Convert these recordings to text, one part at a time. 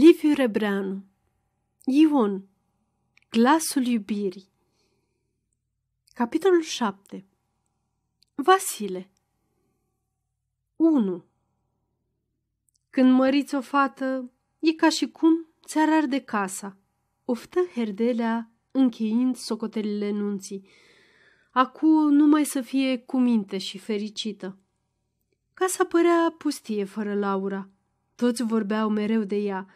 Liviu Rebreanu Ion Glasul iubirii Capitolul 7 Vasile 1 Când măriți o fată, e ca și cum ți-ar arde casa. Oftă Herdelea încheind socotelile nunții. Acu numai să fie cu minte și fericită. Casa părea pustie fără Laura. Toți vorbeau mereu de ea,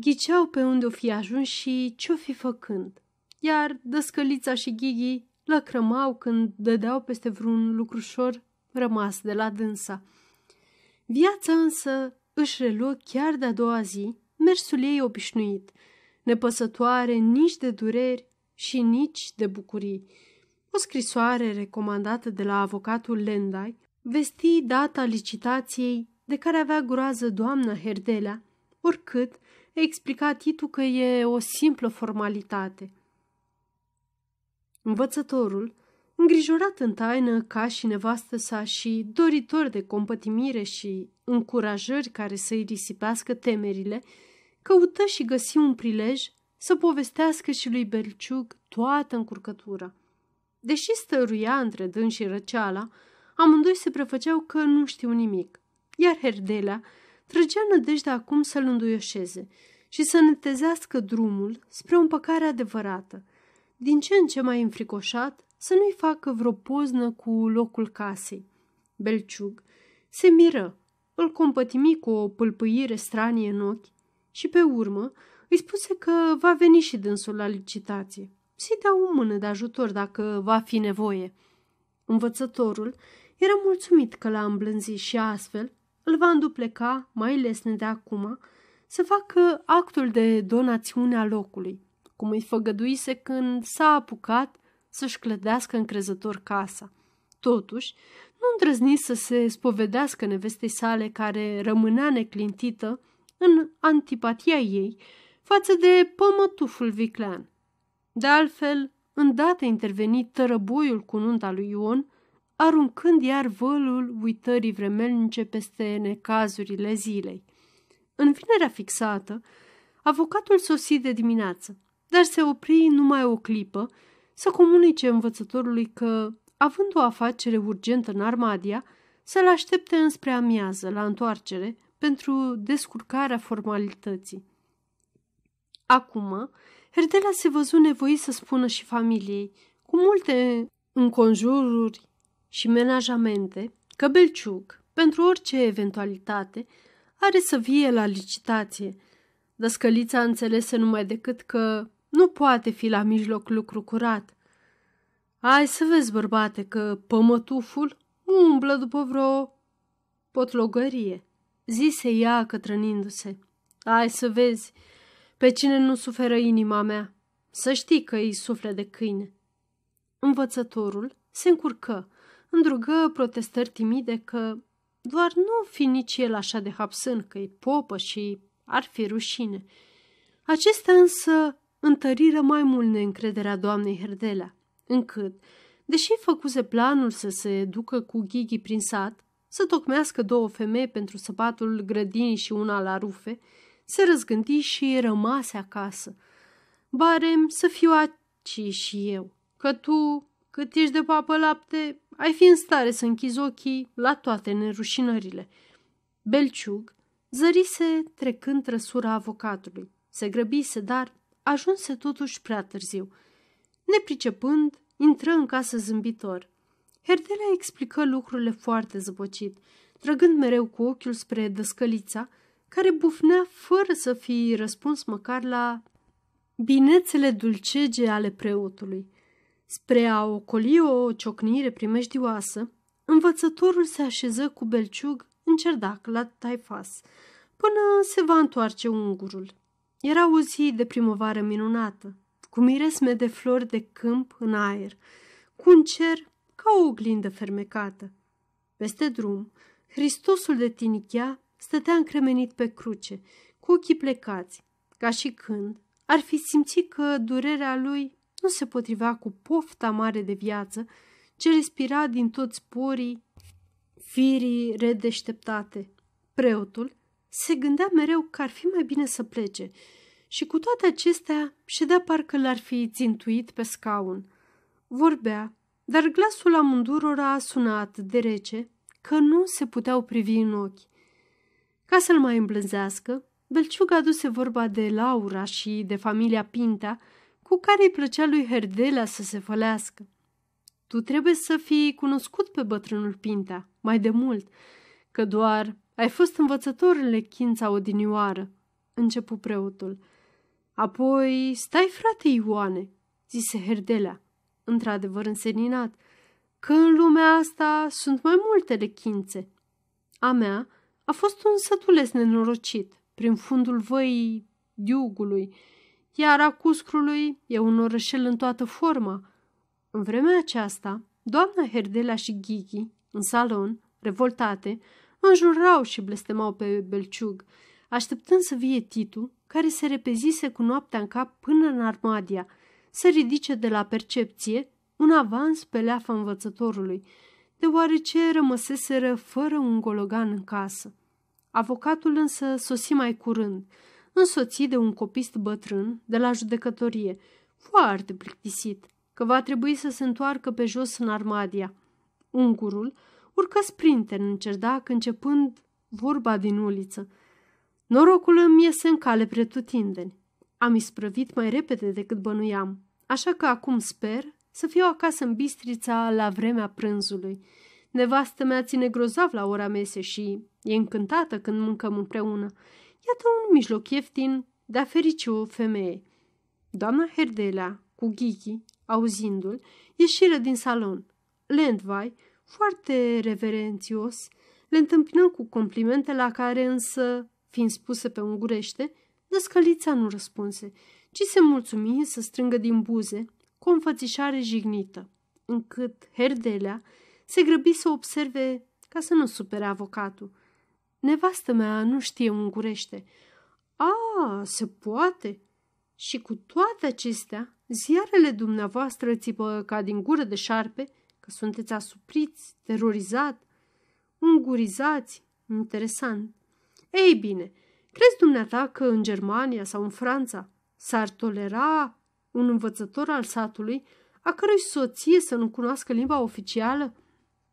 ghiceau pe unde o fi ajuns și ce-o fi făcând. Iar dăscălița și Ghighi lăcrămau când dădeau peste vreun lucrușor rămas de la dânsa. Viața însă își reluă chiar de-a doua zi mersul ei obișnuit, nepăsătoare nici de dureri și nici de bucurii. O scrisoare recomandată de la avocatul Lendai vesti data licitației de care avea groază doamna Herdelea, oricât explica Titu că e o simplă formalitate. Învățătorul, îngrijorat în taină ca și nevastă sa și doritor de compătimire și încurajări care să-i risipească temerile, căută și găsi un prilej să povestească și lui Belciug toată încurcătura. Deși stăruia între dâns și răceala, amândoi se prefăceau că nu știu nimic, iar Herdelea trăgea nădejdea acum să-l înduioșeze și să netezească drumul spre o împăcare adevărată, din ce în ce mai înfricoșat să nu-i facă vreo poznă cu locul casei. Belciug se miră, îl compătimi cu o pâlpâire stranie în ochi și pe urmă îi spuse că va veni și dânsul la licitație. Să-i dea o mână de ajutor dacă va fi nevoie. Învățătorul era mulțumit că l-a îmblânzit și astfel îl va îndupleca, mai lesne de acum, să facă actul de donațiune a locului, cum îi făgăduise când s-a apucat să-și clădească încrezător casa. Totuși, nu îndrăzni să se spovedească nevestei sale care rămânea neclintită în antipatia ei față de pămătuful viclean. De altfel, îndată interveni tărăboiul cu nunta lui Ion, aruncând iar vălul uitării vremelnice peste necazurile zilei. În vinerea fixată, avocatul sosi de dimineață, dar se opri numai o clipă să comunice învățătorului că, având o afacere urgentă în Armadia, să-l aștepte înspre amiază la întoarcere pentru descurcarea formalității. Acum, Herdela se văzu nevoit să spună și familiei, cu multe înconjururi și menajamente că Belciug, pentru orice eventualitate, are să vie la licitație. Dăscălița înțelese numai decât că nu poate fi la mijloc lucru curat. Ai să vezi, bărbate, că pămătuful umblă după vreo potlogărie, zise ea cătrănindu-se. Ai să vezi, pe cine nu suferă inima mea, să știi că îi sufle de câine. Învățătorul se încurcă, îndrugă protestări timide că doar nu fi nici el așa de hapsân, că e popă și ar fi rușine. Acestea însă întăriră mai mult neîncrederea doamnei Herdelea, încât, deși făcuse planul să se ducă cu Ghighi prin sat, să tocmească două femei pentru săpatul grădinii și una la rufe, se răzgândi și rămase acasă. Barem să fiu aci și eu, că tu, cât ești de papă lapte, ai fi în stare să închizi ochii la toate nerușinările. Belciug zărise trecând trăsura avocatului. Se grăbise, dar ajunse totuși prea târziu. Nepricepând, intră în casă zâmbitor. Herdelea explică lucrurile foarte zăpăcit, trăgând mereu cu ochiul spre dăscălița, care bufnea fără să fi răspuns măcar la binețele dulcege ale preotului. Spre a ocoli o ciocnire primejdioasă, învățătorul se așeză cu belciug în cerdac la taifas, până se va întoarce ungurul. Era o zi de primăvară minunată, cu miresme de flori de câmp în aer, cu un cer ca o oglindă fermecată. Peste drum, Hristosul de tinichea stătea încremenit pe cruce, cu ochii plecați, ca și când ar fi simțit că durerea lui nu se potrivea cu pofta mare de viață ce respira din toți porii firii redeșteptate. Preotul se gândea mereu că ar fi mai bine să plece și cu toate acestea ședea parcă l-ar fi țintuit pe scaun. Vorbea, dar glasul amândurora a sunat de rece că nu se puteau privi în ochi. Ca să-l mai îmblânzească, Belciug aduse vorba de Laura și de familia Pinta, cu care îi plăcea lui Herdela să se fălească. Tu trebuie să fii cunoscut pe bătrânul Pinta, mai de mult, că doar ai fost învățător în lechința odinioară, începu preotul. Apoi, stai frate Ioane, zise Herdela, într-adevăr înseninat, că în lumea asta sunt mai multe lechințe. A mea a fost un sătules nenorocit, prin fundul văii diugului, iar a Cuscrului e un orășel în toată forma. În vremea aceasta, doamna Herdela și Ghighi, în salon, revoltate, înjurau și blestemau pe Belciug, așteptând să vie Titu, care se repezise cu noaptea în cap până în Armadia, să ridice de la percepție un avans pe leafa învățătorului, deoarece rămăseseră fără un gologan în casă. Avocatul însă sosi mai curând, însoțit de un copist bătrân de la judecătorie, foarte plictisit, că va trebui să se întoarcă pe jos în Armadia. Ungurul urcă sprinter în cerdac începând vorba din uliță. Norocul îmi iese în cale pretutindeni. Am isprăvit mai repede decât bănuiam, așa că acum sper să fiu acasă în Bistrița la vremea prânzului. Nevastă mea ține grozav la ora mese și e încântată când mâncăm împreună. Iată un mijloc ieftin de a ferici o femeie. Doamna Herdelea, cu Ghichi, auzindu-l, ieșiră din salon. Lendvai, foarte reverențios, le întâmpină cu complimente la care însă, fiind spuse pe ungurește, dăscălița nu răspunse, ci se mulțumi să strângă din buze cu o înfățișare jignită, încât Herdelea se grăbi să observe ca să nu supere avocatul. Nevastă mea nu știe ungurește. A, se poate! Și cu toate acestea, ziarele dumneavoastră țipă ca din gură de șarpe, că sunteți asupriți, terorizat, ungurizați. Interesant. Ei bine, crezi dumneata că în Germania sau în Franța s-ar tolera un învățător al satului a cărui soție să nu cunoască limba oficială?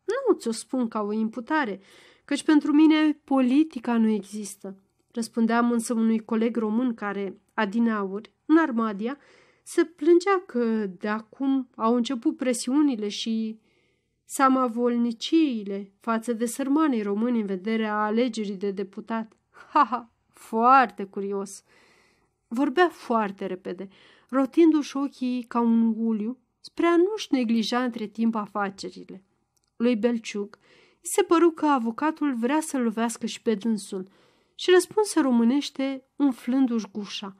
Nu ți-o spun ca o imputare, căci pentru mine politica nu există. Răspundeam însă unui coleg român care, adineauri, în Armadia, se plângea că de acum au început presiunile și samavolniciile față de sărmanii români în vederea alegerii de deputat. Ha, ha, foarte curios. Vorbea foarte repede, rotindu-și ochii ca un uliu spre a nu-și neglija între timp afacerile. Lui Belciuc îi se păru că avocatul vrea să lovească și pe dânsul și răspunse românește umflându-și gușa.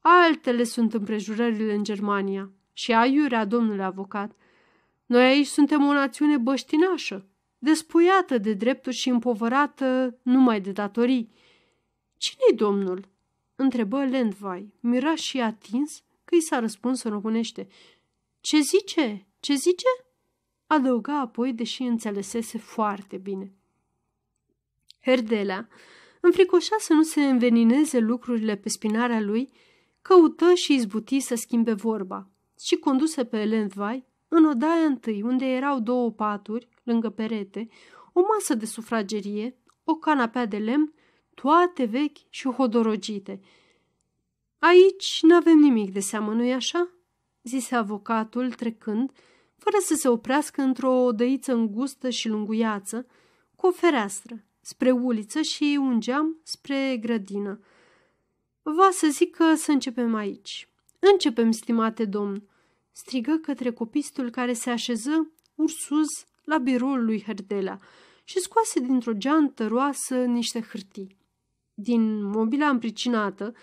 Altele sunt împrejurările în Germania și aiurea, domnule avocat. Noi aici suntem o națiune băștinașă, despuiată de drepturi și împovărată numai de datorii. Cine-i domnul? întrebă Lendvai, mirat și atins că i s-a răspuns în românește. Ce zice? Ce zice? Adăuga apoi, deși înțelesese foarte bine. Herdelea, înfricoșa să nu se învenineze lucrurile pe spinarea lui, căută și izbuti să schimbe vorba și conduse pe Lendvai în odaia întâi, unde erau două paturi, lângă perete, o masă de sufragerie, o canapea de lemn, toate vechi și hodorogite. Aici n-avem nimic de seamă, nu-i așa?" zise avocatul trecând, fără să se oprească într-o odăiță îngustă și lunguiață, cu o fereastră, spre uliță și un geam spre grădină. Va să zic că să începem aici. Începem, stimate domn, strigă către copistul care se așeză ursuz la biroul lui Herdela și scoase dintr-o geantă roasă niște hârtii. Din mobila împricinată,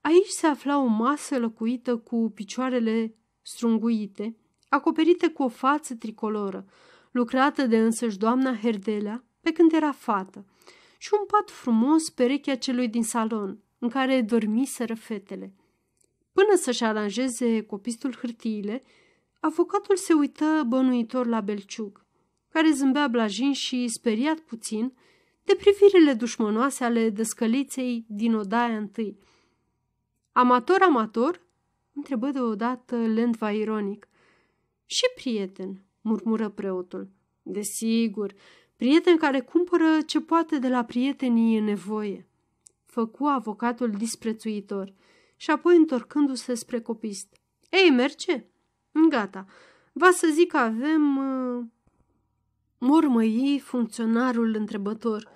aici se afla o masă lăcuită cu picioarele strunguite, acoperită cu o față tricoloră, lucrată de însăși doamna Herdelea pe când era fată, și un pat frumos perechea celui din salon, în care dormiseră fetele. Până să-și aranjeze copistul hârtiile, avocatul se uită bănuitor la Belciug, care zâmbea blajin și speriat puțin de privirile dușmănoase ale dăscăliței din odaia întâi. Amator, amator? întrebă deodată Lendva ironic. Și prieten, murmură preotul. Desigur, prieten care cumpără ce poate de la prietenii în nevoie. Făcu avocatul disprețuitor și apoi întorcându-se spre copist. Ei, merge? Gata. Va să zic că avem... Uh... Mormăi funcționarul întrebător.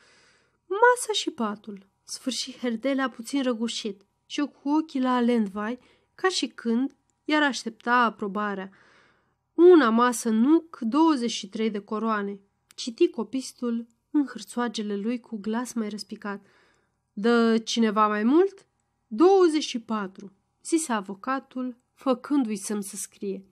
Masa și patul. Sfârși Herdelea puțin răgușit și cu ochii la Lendvai, ca și când iar aștepta aprobarea. Una masă nuc, 23 de coroane. Citi copistul în hârțoagele lui cu glas mai răspicat. Dă cineva mai mult? 24, zise avocatul, făcându-i semn să scrie.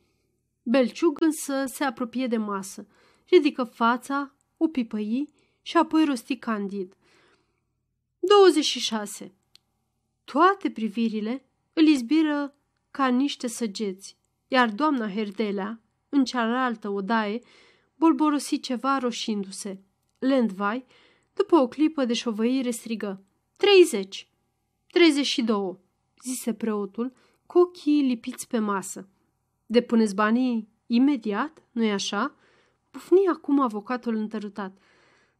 Belciug însă se apropie de masă, ridică fața, o pipăi și apoi rosti candid. 26. Toate privirile îl izbiră ca niște săgeți, iar doamna Herdelea, în cealaltă odaie, bolborosi ceva roșindu-se. Lendvai, după o clipă de șovăire, strigă. Treizeci! Treizeci și două! zise preotul, cu ochii lipiți pe masă. Depuneți banii imediat, nu-i așa? Pufni acum avocatul întărutat.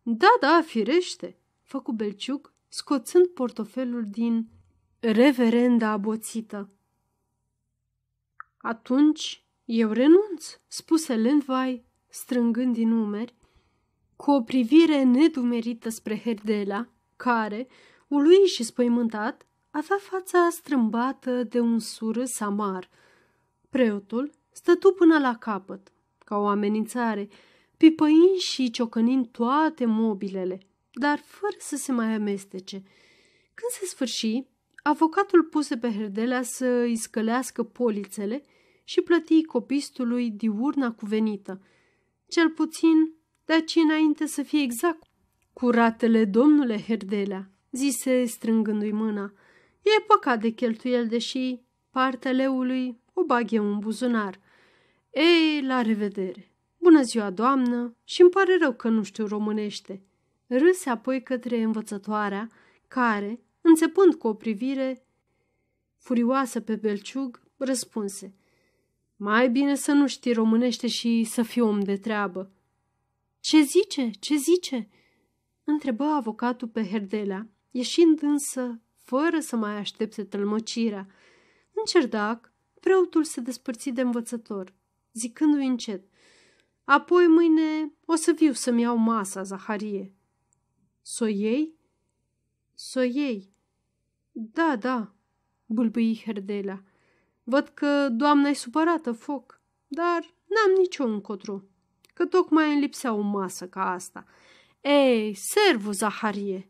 Da, da, firește, făcu Belciuc, scoțând portofelul din reverenda aboțită. Atunci eu renunț, spuse Lendvai, strângând din umeri, cu o privire nedumerită spre Herdela, care, ului și spăimântat, avea fața strâmbată de un surâs amar. Preotul stătu până la capăt, ca o amenințare, pipăind și ciocănind toate mobilele, dar fără să se mai amestece. Când se sfârși, avocatul puse pe Herdelea să îi scălească polițele și plăti copistului diurna cuvenită. Cel puțin, de aici înainte să fie exact curatele domnule Herdelea, zise strângându-i mâna. E păcat de cheltuiel, deși partea leului o bag eu în buzunar. Ei, la revedere! Bună ziua, doamnă, și îmi pare rău că nu știu românește. Râse apoi către învățătoarea, care, înțepând cu o privire furioasă pe belciug, răspunse. Mai bine să nu știi românește și să fii om de treabă. Ce zice? Ce zice? Întrebă avocatul pe Herdelea, ieșind însă fără să mai aștepte tălmăcirea. În cerdac, preotul se despărți de învățător, zicându-i încet, Apoi mâine o să viu să-mi iau masa, Zaharie. S-o iei? S-o iei. Da, da, bâlbâi Herdelea. Văd că doamna e supărată, foc, dar n-am nicio încotro, că tocmai îmi lipsea o masă ca asta. Ei, servu, Zaharie!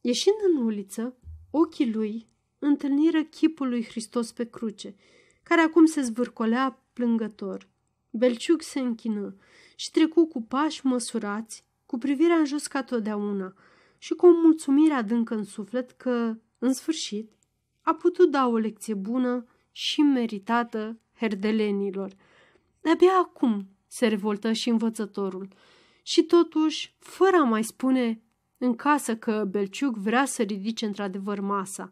Ieșind în uliță, ochii lui întâlniră chipul lui Hristos pe cruce, care acum se zvârcolea plângător. Belciug se închină și trecu cu pași măsurați, cu privirea în jos ca totdeauna și cu o mulțumire adâncă în suflet că, în sfârșit, a putut da o lecție bună și meritată herdelenilor. De-abia acum se revoltă și învățătorul și totuși, fără a mai spune în casă că Belciug vrea să ridice într-adevăr masa.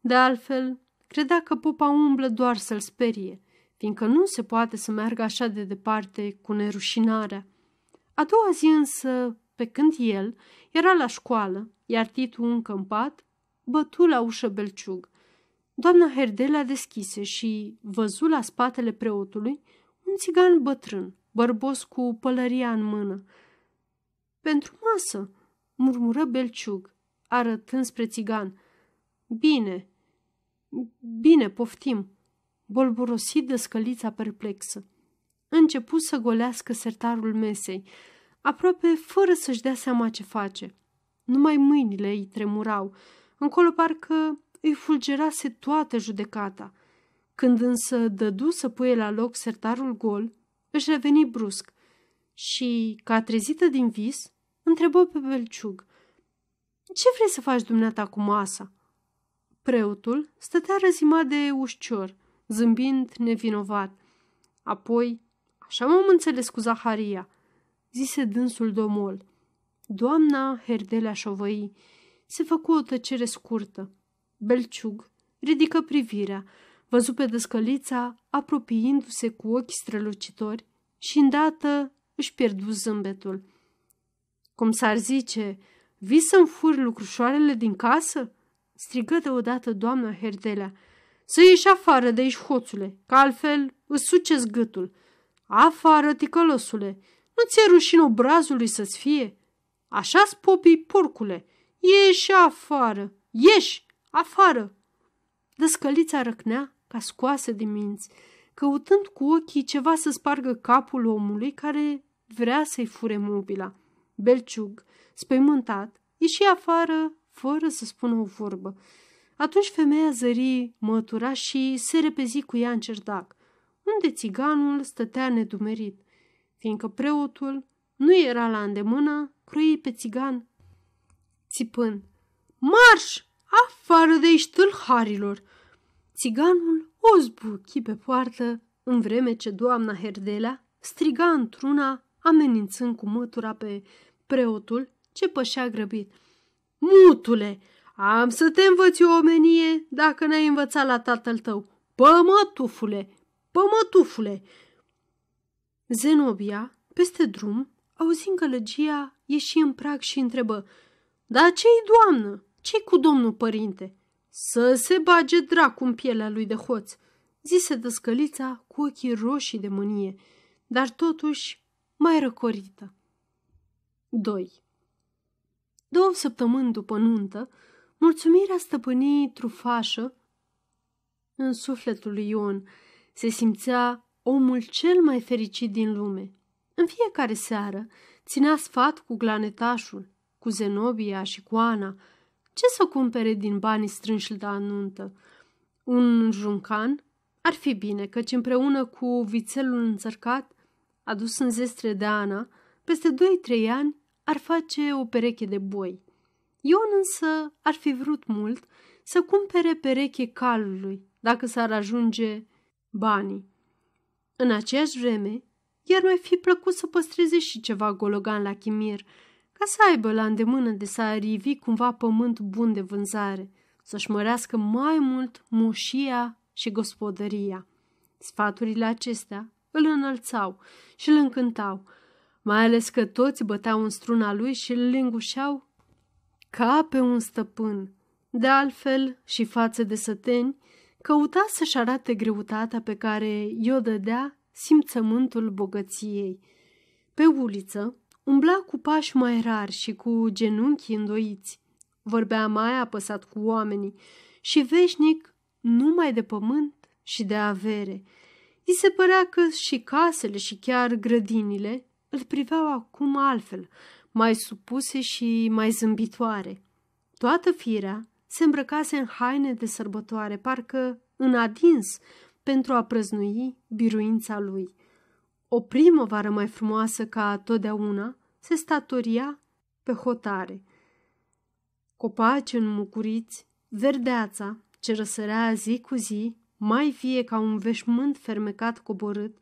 De altfel, credea că popa umblă doar să-l sperie, fiindcă nu se poate să meargă așa de departe cu nerușinarea. A doua zi însă, pe când el era la școală, iar Titu încă în pat, bătu la ușă Belciug. Doamna Herdela deschise și văzu la spatele preotului un țigan bătrân, bărbos cu pălăria în mână. Pentru masă, murmură Belciug, arătând spre țigan. Bine, bine, poftim, bolborosit de scălița perplexă. Începu să golească sertarul mesei, aproape fără să-și dea seama ce face. Numai mâinile îi tremurau, încolo parcă îi fulgerase toată judecata. Când însă dădu să puie la loc sertarul gol, își reveni brusc și, ca trezită din vis, întrebă pe Belciug. Ce vrei să faci dumneata cu masa?" Preotul stătea răzimat de ușcior, zâmbind nevinovat. Apoi, așa m-am înțeles cu Zaharia, zise dânsul domol. Doamna Herdelea șovăi. Se făcu o tăcere scurtă. Belciug ridică privirea, văzu pe dăscălița apropiindu-se cu ochi strălucitori și îndată își pierdu zâmbetul. Cum s-ar zice, vii să-mi furi lucrușoarele din casă? strigă deodată doamna Herdelea. Să ieși afară de aici, hoțule, că altfel îți suceți gâtul. Afară, ticălosule, nu ți-e rușine obrazului să-ți fie? Așa-s popii, porcule, ieși afară, ieși afară. Dăscălița răcnea ca scoasă din minți, căutând cu ochii ceva să spargă capul omului care vrea să-i fure mobila. Belciug, spăimântat, ieși afară fără să spună o vorbă. Atunci femeia zări mătura și se repezi cu ea în cerdac, unde țiganul stătea nedumerit, fiindcă preotul nu era la îndemână, croi pe țigan, țipând, Marș! Afară de aici, ștâlharilor! Țiganul o zbuchi pe poartă, în vreme ce doamna Herdelea striga într-una, amenințând cu mătura pe preotul ce pășea grăbit. Mutule, am să te învăț o omenie dacă ne-ai învățat la tatăl tău. Pămătufule, pămătufule! Zenobia, peste drum, auzind gălăgia, ieși în prag și întrebă, Da ce-i, doamnă? Ce cu domnul părinte?" Să se bage dracu în pielea lui de hoț, zise dăscălița cu ochii roșii de mânie, dar totuși mai răcorită. 2. Două săptămâni după nuntă, mulțumirea stăpânii trufașă în sufletul lui Ion. Se simțea omul cel mai fericit din lume. În fiecare seară ținea sfat cu glanetașul, cu Zenobia și cu Ana, ce să cumpere din banii strânși la nuntă? Un juncan? Ar fi bine, căci împreună cu vițelul înțărcat, adus în zestre de Ana, peste doi-trei ani ar face o pereche de boi. Ion însă ar fi vrut mult să cumpere pereche calului, dacă s-ar ajunge banii. În aceeași vreme, iar mai fi plăcut să păstreze și ceva gologan la chimir, ca să aibă la îndemână de să arivi cumva pământ bun de vânzare, să-și mărească mai mult moșia și gospodăria. Sfaturile acestea îl înălțau și îl încântau, mai ales că toți băteau în struna lui și îl lingușeau ca pe un stăpân. De altfel, și față de săteni, căuta să-și arate greutatea pe care i-o dădea simțământul bogăției. Pe uliță, Umbla cu pași mai rari și cu genunchi îndoiți. Vorbea mai apăsat cu oamenii și veșnic numai de pământ și de avere. I se părea că și casele și chiar grădinile îl priveau acum altfel, mai supuse și mai zâmbitoare. Toată firea se îmbrăcase în haine de sărbătoare, parcă în adins pentru a prăznui biruința lui. O primăvară mai frumoasă ca totdeauna se statoria pe hotare. Copaci înmucuriți, verdeața, ce răsărea zi cu zi, mai vie ca un veșmânt fermecat coborât,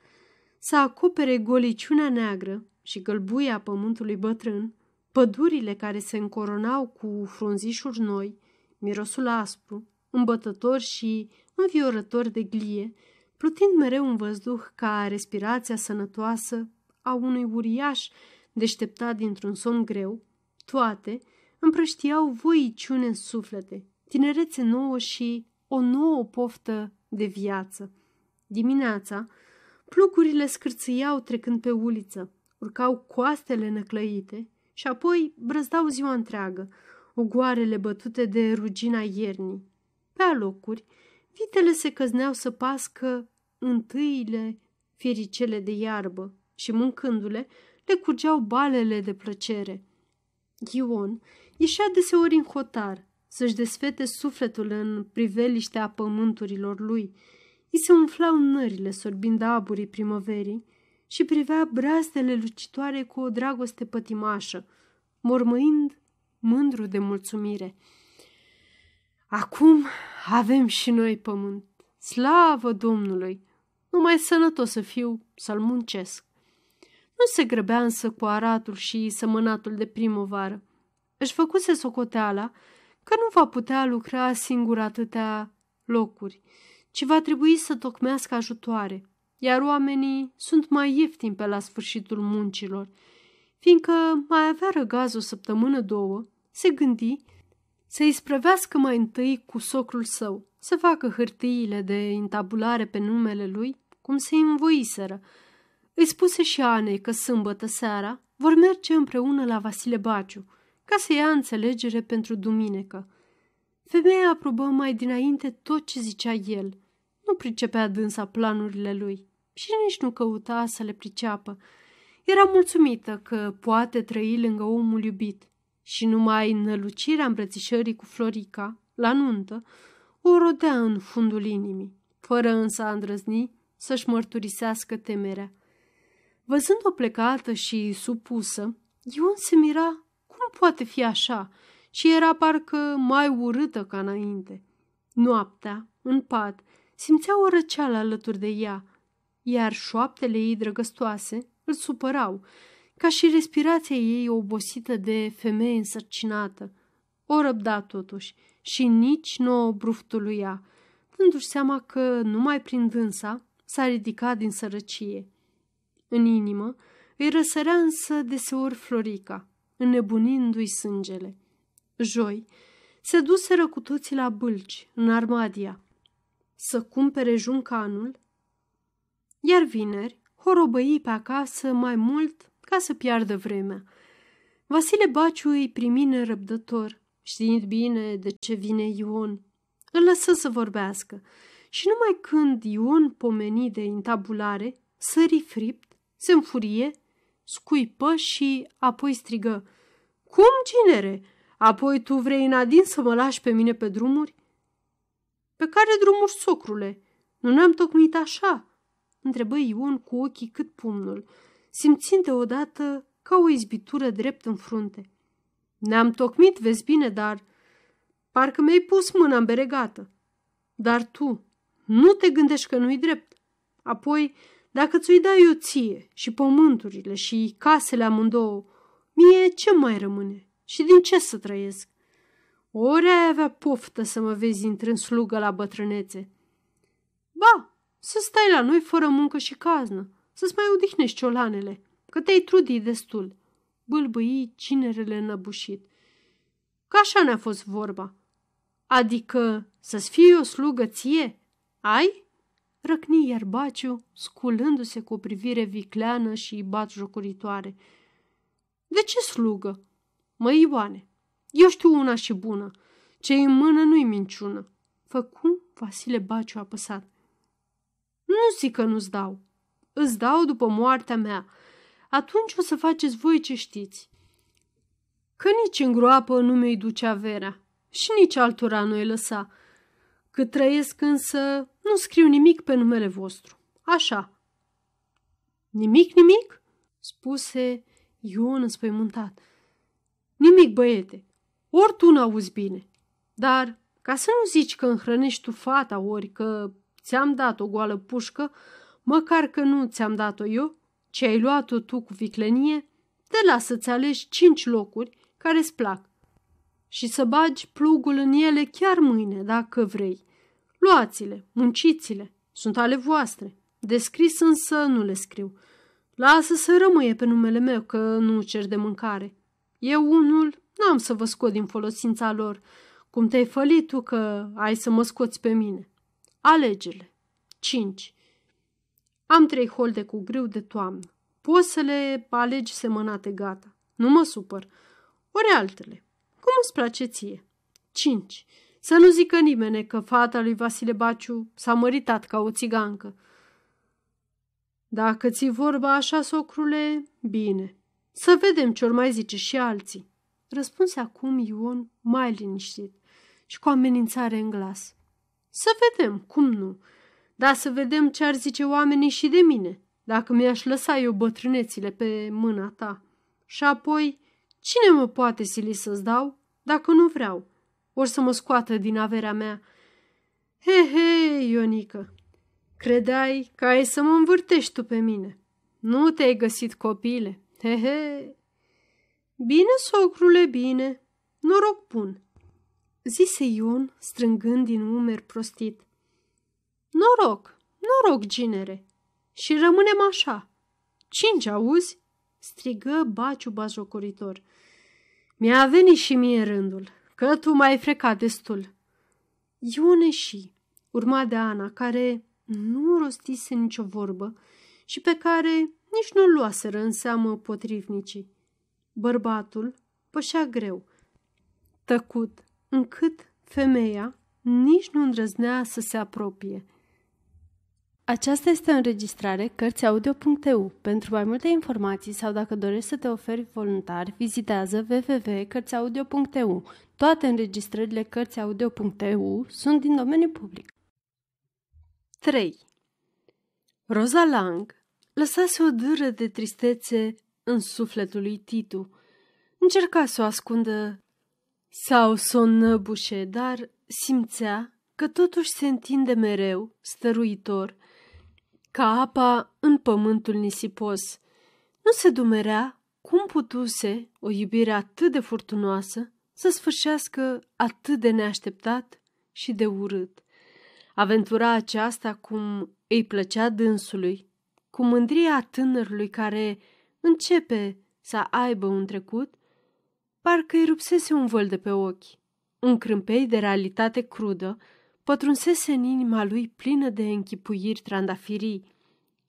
să acopere goliciunea neagră și gălbuia pământului bătrân, pădurile care se încoronau cu frunzișuri noi, mirosul aspru, îmbătător și înviorător de glie, plutind mereu în văzduh ca respirația sănătoasă a unui uriaș deșteptat dintr-un somn greu, toate împrăștiau voiciune în suflete, tinerețe nouă și o nouă poftă de viață. Dimineața, plugurile scârțâiau trecând pe uliță, urcau coastele năclăite și apoi brăzdau ziua întreagă, ogoarele bătute de rugina iernii. Pe alocuri, vitele se căzneau să pască întâile fiericele de iarbă și, mâncându-le, le curgeau balele de plăcere. Ion ieșea deseori în hotar să-și desfete sufletul în priveliștea pământurilor lui. I se umflau nările sorbind aburii primăverii și privea brazdele lucitoare cu o dragoste pătimașă, mormăind mândru de mulțumire. Acum avem și noi pământ. Slavă Domnului! Numai sănătos să fiu, să-l muncesc. Nu se grăbea însă cu aratul și sămânatul de primăvară. Își făcuse socoteala că nu va putea lucra singur atâtea locuri, ci va trebui să tocmească ajutoare, iar oamenii sunt mai ieftini pe la sfârșitul muncilor. Fiindcă mai avea răgaz o săptămână două, se gândi să-i sprăvească mai întâi cu socrul său, să facă hârtiile de intabulare pe numele lui, cum se învoiseră. Îi spuse și Anei că sâmbătă seara vor merge împreună la Vasile Baciu, ca să ia înțelegere pentru duminică. Femeia aprobă mai dinainte tot ce zicea el. Nu pricepea dânsa planurile lui și nici nu căuta să le priceapă. Era mulțumită că poate trăi lângă omul iubit și numai nălucirea îmbrățișării cu Florica, la nuntă, o rodea în fundul inimii, fără însă a îndrăzni să-și mărturisească temerea. Văzând-o plecată și supusă, Ion se mira cum poate fi așa și era parcă mai urâtă ca înainte. Noaptea, în pat, simțea o răceală alături de ea, iar șoaptele ei drăgăstoase îl supărau, ca și respirația ei obosită de femeie însărcinată. O răbda totuși și nici nu o bruftuluia, dându-și seama că, numai prin dânsa, s-a ridicat din sărăcie. În inimă îi răsărea însă deseori Florica, înnebunindu-i sângele. Joi, se duseră cu toții la bâlci, în Armadia, să cumpere juncanul, iar vineri horobăi pe acasă mai mult ca să piardă vremea. Vasile Baciu îi primi nerăbdător, știind bine de ce vine Ion. Îl lăsă să vorbească și numai când Ion pomeni de intabulare, sări fript, se înfurie, scuipă și apoi strigă. Cum, ginere? Apoi tu vrei în adin să mă lași pe mine pe drumuri? Pe care drumuri, socrule? Nu ne-am tocmit așa?" întrebă Ion cu ochii cât pumnul, simțind deodată ca o izbitură drept în frunte. Ne-am tocmit, vezi bine, dar parcă mi-ai pus mâna în beregată. Dar tu nu te gândești că nu-i drept. Apoi, dacă ți-o dai eu ție și pământurile și casele amândouă, mie ce mai rămâne și din ce să trăiesc? Ori ai avea poftă să mă vezi intrând slugă la bătrânețe. Ba, să stai la noi fără muncă și caznă, să-ți mai odihnești ciolanele, că te-ai trudit destul. Bâlbâi cinerele înăbușit. Că așa ne-a fost vorba. Adică să-ți fie o slugă ție? Ai? Răcni iar Baciu, sculându-se cu o privire vicleană și batjocuritoare. De ce slugă? Măi, Ioane, eu știu una și bună. ce în mână nu-i minciună. Făcu Vasile Baciu apăsat. Nu zic că nu-ți dau. Îți dau după moartea mea. Atunci o să faceți voi ce știți. Că nici în groapă nu mi-i duce averea și nici altora nu-i lăsa. Cât trăiesc însă, nu scriu nimic pe numele vostru. Așa. Nimic, nimic? spuse Ion înspăimântat. Nimic, băiete, ori tu n-auzi bine. Dar, ca să nu zici că înhrănești tu fata, ori că ți-am dat o goală pușcă, măcar că nu ți-am dat-o eu, ce ai luat-o tu cu viclenie, te las să-ți alegi cinci locuri care îți plac și să bagi plugul în ele chiar mâine, dacă vrei. Luați-le, munciți-le, sunt ale voastre. Descris însă nu le scriu. Lasă să rămâie pe numele meu, că nu cer de mâncare. Eu unul n-am să vă scot din folosința lor, cum te-ai fălit tu că ai să mă scoți pe mine. Alegele. 5. Am trei holde cu grâu de toamnă. Poți să le alegi semănate gata. Nu mă supăr. Ori altele. Cum îți place ție? 5. Să nu zică nimeni că fata lui Vasile Baciu s-a măritat ca o țigancă. Dacă ți vorba așa, socrule, bine. Să vedem ce-or mai zice și alții. Răspunse acum Ion mai liniștit și cu amenințare în glas. Să vedem, cum nu, dar să vedem ce ar zice oamenii și de mine, dacă mi-aș lăsa eu bătrânețile pe mâna ta. Și apoi, cine mă poate sili să-ți dau, dacă nu vreau? Ori să mă scoată din averea mea. He, he, Ionică, credeai că ai să mă învârtești tu pe mine. Nu te-ai găsit, copile? He, he. Bine, socrule, bine. Noroc bun, zise Ion, strângând din umeri prostit. Noroc, noroc, ginere. Și rămânem așa. Cinci, auzi? strigă baciu bajocoritor. Mi-a venit și mie rândul, că tu mai ai frecat destul. Ione și, urma de Ana, care nu rostise nicio vorbă și pe care nici nu luaseră în seamă potrivnicii. Bărbatul pășea greu, tăcut, încât femeia nici nu îndrăznea să se apropie. Aceasta este o înregistrare Cărțiaudio.eu. Pentru mai multe informații sau dacă dorești să te oferi voluntar, vizitează www.cărțiaudio.eu. Toate înregistrările Cărțiaudio.eu sunt din domeniu public. 3. Rosa Lang lăsase o dâră de tristețe în sufletul lui Titu. Încerca să o ascundă sau să o năbușe, dar simțea că totuși se întinde mereu, stăruitor, ca apa în pământul nisipos. Nu se dumerea cum putuse o iubire atât de furtunoasă să sfârșească atât de neașteptat și de urât. Aventura aceasta cum îi plăcea dânsului, cu mândria tânărului care începe să aibă un trecut, parcă îi rupsese un văl de pe ochi. Un crâmpei de realitate crudă pătrunsese în inima lui plină de închipuiri trandafirii.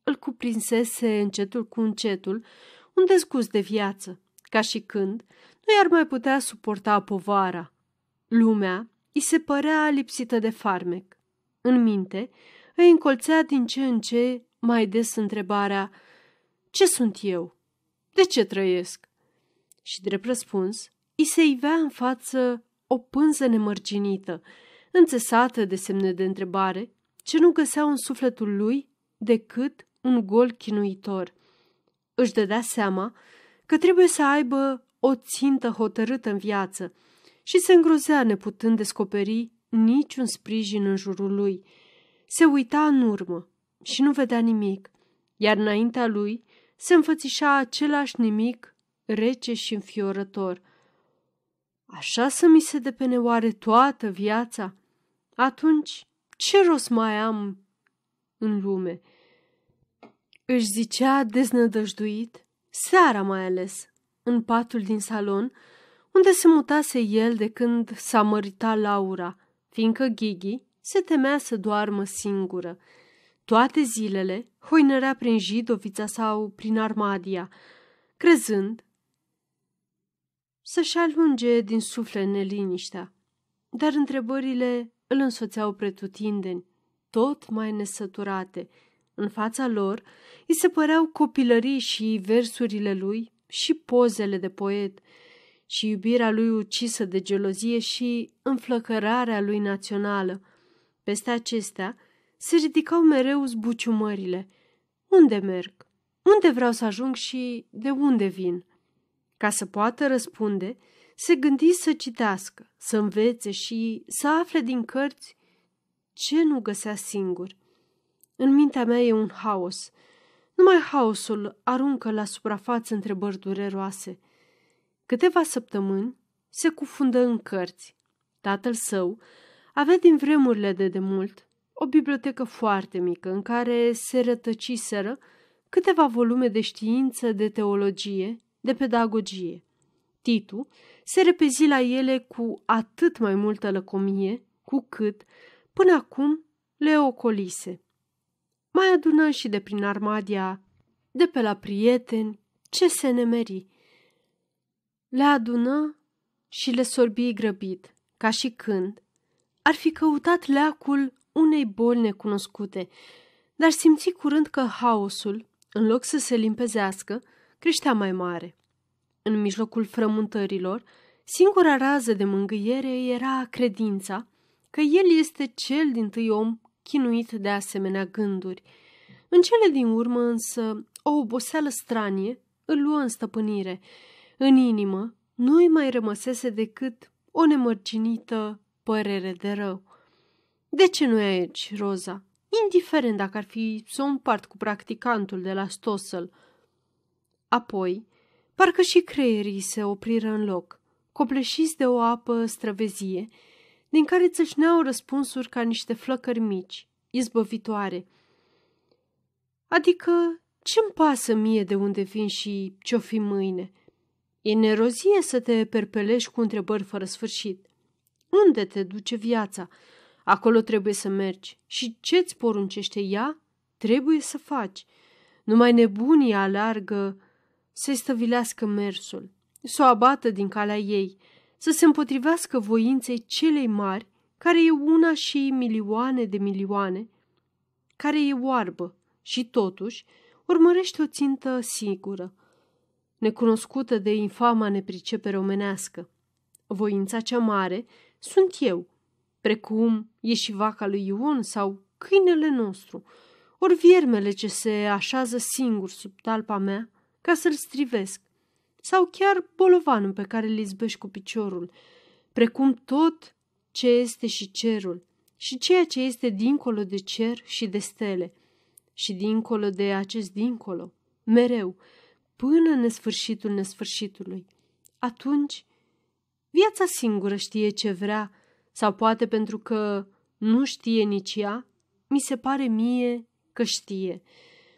Îl cuprinsese încetul cu încetul un dezgust de viață, ca și când nu i-ar mai putea suporta povara. Lumea îi se părea lipsită de farmec. În minte îi încolțea din ce în ce mai des întrebarea Ce sunt eu? De ce trăiesc? Și drept răspuns, îi se ivea în față o pânză nemărginită, înțesată de semne de întrebare, ce nu găseau în sufletul lui decât un gol chinuitor. Își dădea seama că trebuie să aibă o țintă hotărâtă în viață și se îngrozea neputând descoperi niciun sprijin în jurul lui. Se uita în urmă și nu vedea nimic, iar înaintea lui se înfățișa același nimic rece și înfiorător. Așa să mi se depene oare toată viața? Atunci, ce rost mai am în lume? Își zicea deznădăjduit, seara mai ales, în patul din salon, unde se mutase el de când s-a măritat Laura, fiindcă Ghighi se temea să doarmă singură. Toate zilele hoinărea prin Jidovița sau prin Armadia, crezând să-și alunge din suflet neliniștea. Dar întrebările îl însoțeau pretutindeni, tot mai nesăturate. În fața lor îi se păreau copilării și versurile lui și pozele de poet și iubirea lui ucisă de gelozie și înflăcărarea lui națională. Peste acestea se ridicau mereu zbuciumările. Unde merg? Unde vreau să ajung și de unde vin? Ca să poată răspunde, se gândi să citească, să învețe și să afle din cărți ce nu găsea singur. În mintea mea e un haos. Numai haosul aruncă la suprafață întrebări dureroase. Câteva săptămâni se cufundă în cărți. Tatăl său avea din vremurile de demult o bibliotecă foarte mică în care se rătăciseră câteva volume de știință, de teologie, de pedagogie. Titu se repezi la ele cu atât mai multă lăcomie, cu cât, până acum, le ocolise. Mai adună și de prin Armadia, de pe la prieteni, ce se nemeri. Le adună și le sorbi grăbit, ca și când ar fi căutat leacul unei boli necunoscute, dar simți curând că haosul, în loc să se limpezească, creștea mai mare. În mijlocul frământărilor, singura rază de mângâiere era credința că el este cel din tâi om chinuit de asemenea gânduri. În cele din urmă însă, o oboseală stranie îl luă în stăpânire. În inimă nu-i mai rămăsese decât o nemărginită părere de rău. De ce nu e aici, Roza? Indiferent dacă ar fi să o împart cu practicantul de la Stossel – Apoi, parcă și creierii se opriră în loc, copleșiți de o apă străvezie, din care țâșneau răspunsuri ca niște flăcări mici, izbăvitoare. Adică, ce-mi pasă mie de unde vin și ce-o fi mâine? E nerozie să te perpelești cu întrebări fără sfârșit. Unde te duce viața? Acolo trebuie să mergi și ce-ți poruncește ea, trebuie să faci. Numai nebunii alargă să-i stăvilească mersul, să o abată din calea ei, să se împotrivească voinței celei mari, care e una și milioane de milioane, care e oarbă și totuși urmărește o țintă sigură, necunoscută de infama nepricepere omenească. Voința cea mare sunt eu, precum e și vaca lui Ion sau câinele nostru, ori viermele ce se așează singur sub talpa mea ca să-l strivesc, sau chiar bolovanul pe care îl izbești cu piciorul, precum tot ce este și cerul și ceea ce este dincolo de cer și de stele și dincolo de acest dincolo, mereu, până în nesfârșitul nesfârșitului. Atunci, viața singură știe ce vrea, sau poate pentru că nu știe nici ea, mi se pare mie că știe.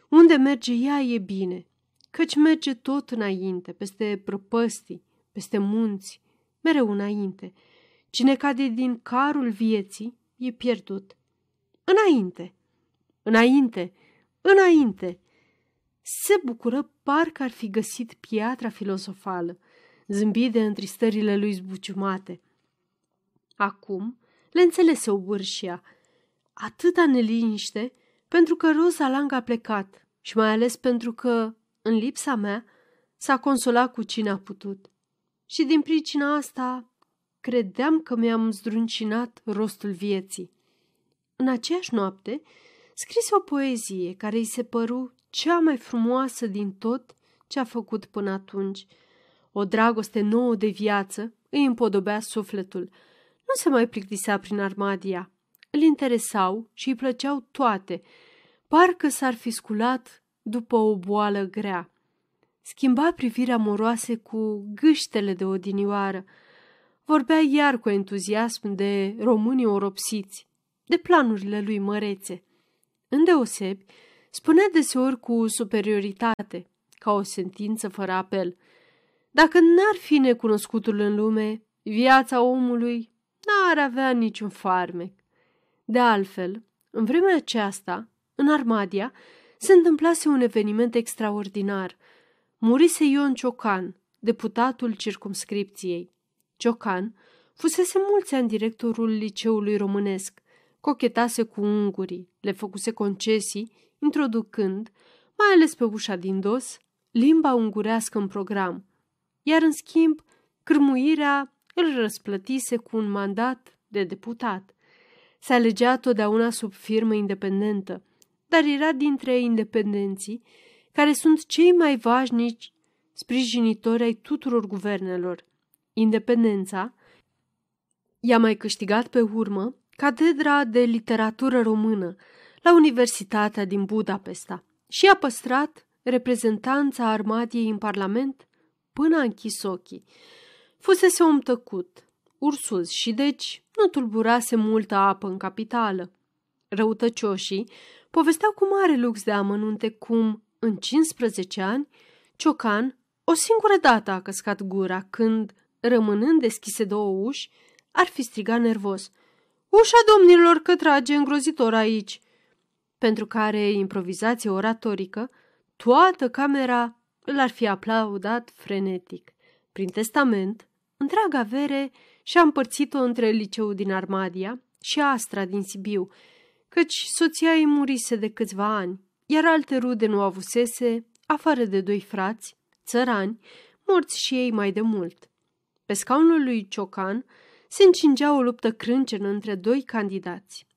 Unde merge ea e bine, căci merge tot înainte, peste prăpăstii, peste munți, mereu înainte. Cine cade din carul vieții e pierdut. Înainte, înainte, înainte. Se bucură parcă ar fi găsit piatra filosofală, zâmbit de întristările lui zbuciumate. Acum le înțelese obârșia. Atâta neliniște pentru că Rosa Lang a plecat și mai ales pentru că, în lipsa mea, s-a consolat cu cine a putut. Și din pricina asta credeam că mi-am zdruncinat rostul vieții. În aceeași noapte scrise o poezie care îi se păru cea mai frumoasă din tot ce a făcut până atunci. O dragoste nouă de viață îi împodobea sufletul. Nu se mai plictisea prin armadia. Îl interesau și îi plăceau toate, parcă s-ar fi sculat după o boală grea. Schimba privirea amoroase cu gâștele de odinioară. Vorbea iar cu entuziasm de românii oropsiți, de planurile lui mărețe. Îndeosebi, spunea deseori cu superioritate, ca o sentință fără apel. Dacă n-ar fi necunoscutul în lume, viața omului n-ar avea niciun farmec. De altfel, în vremea aceasta, în Armadia, se întâmplase un eveniment extraordinar. Murise Ion Ciocan, deputatul circumscripției. Ciocan fusese mulți ani directorul liceului românesc, cochetase cu ungurii, le făcuse concesii, introducând, mai ales pe ușa din dos, limba ungurească în program, iar în schimb, cârmuirea îl răsplătise cu un mandat de deputat. Se alegea totdeauna sub firmă independentă, dar era dintre independenții care sunt cei mai vașnici sprijinitori ai tuturor guvernelor. Independența i-a mai câștigat pe urmă catedra de literatură română la Universitatea din Budapesta și a păstrat reprezentanța armadiei în Parlament până a închis ochii. Fusese om tăcut, ursus și deci nu tulburase multă apă în capitală. Răutăcioșii povesteau cu mare lux de amănunte cum, în 15 ani, Ciocan o singură dată a căscat gura când, rămânând deschise două uși, ar fi strigat nervos. Ușa domnilor că trage îngrozitor aici! Pentru care improvizație oratorică, toată camera l-ar fi aplaudat frenetic. Prin testament, întreaga avere și-a împărțit-o între liceul din Armadia și Astra din Sibiu, căci soția ei murise de câțiva ani, iar alte rude nu avusese, afară de doi frați, țărani, morți și ei mai de mult. Pe scaunul lui Ciocan se încingea o luptă crâncenă între doi candidați.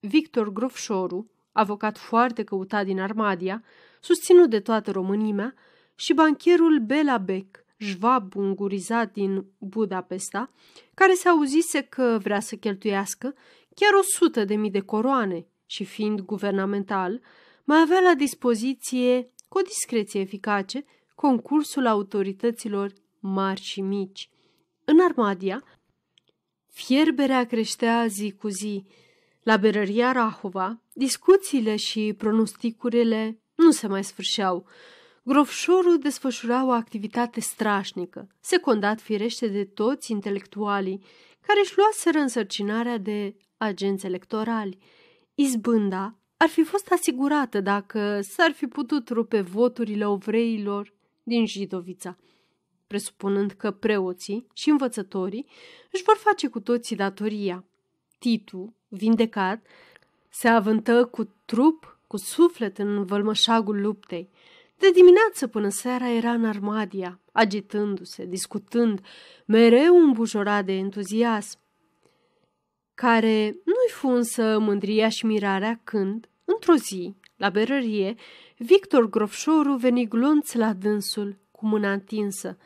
Victor Grofșoru, avocat foarte căutat din Armadia, susținut de toată Românimea, și bancherul Bela Beck, jvab ungurizat din Budapesta, care se auzise că vrea să cheltuiască chiar o sută de mii de coroane și fiind guvernamental, mai avea la dispoziție, cu o discreție eficace, concursul autorităților mari și mici. În Armadia, fierberea creștea zi cu zi. La berăria Rahova, discuțiile și pronosticurile nu se mai sfârșeau. Grofșorul desfășura o activitate strașnică, secundat firește de toți intelectualii, care își luaseră însărcinarea de agenți electorali. Izbânda ar fi fost asigurată dacă s-ar fi putut rupe voturile ovreilor din Jidovița, presupunând că preoții și învățătorii își vor face cu toții datoria. Titu, vindecat, se avântă cu trup, cu suflet în vălmășagul luptei. De dimineață până seara era în armadia, agitându-se, discutând, mereu îmbujorat de entuziasm, care nu-i fu însă mândria și mirarea când, într-o zi, la berărie, Victor Grofșoru veni glonț la dânsul, cu mâna întinsă.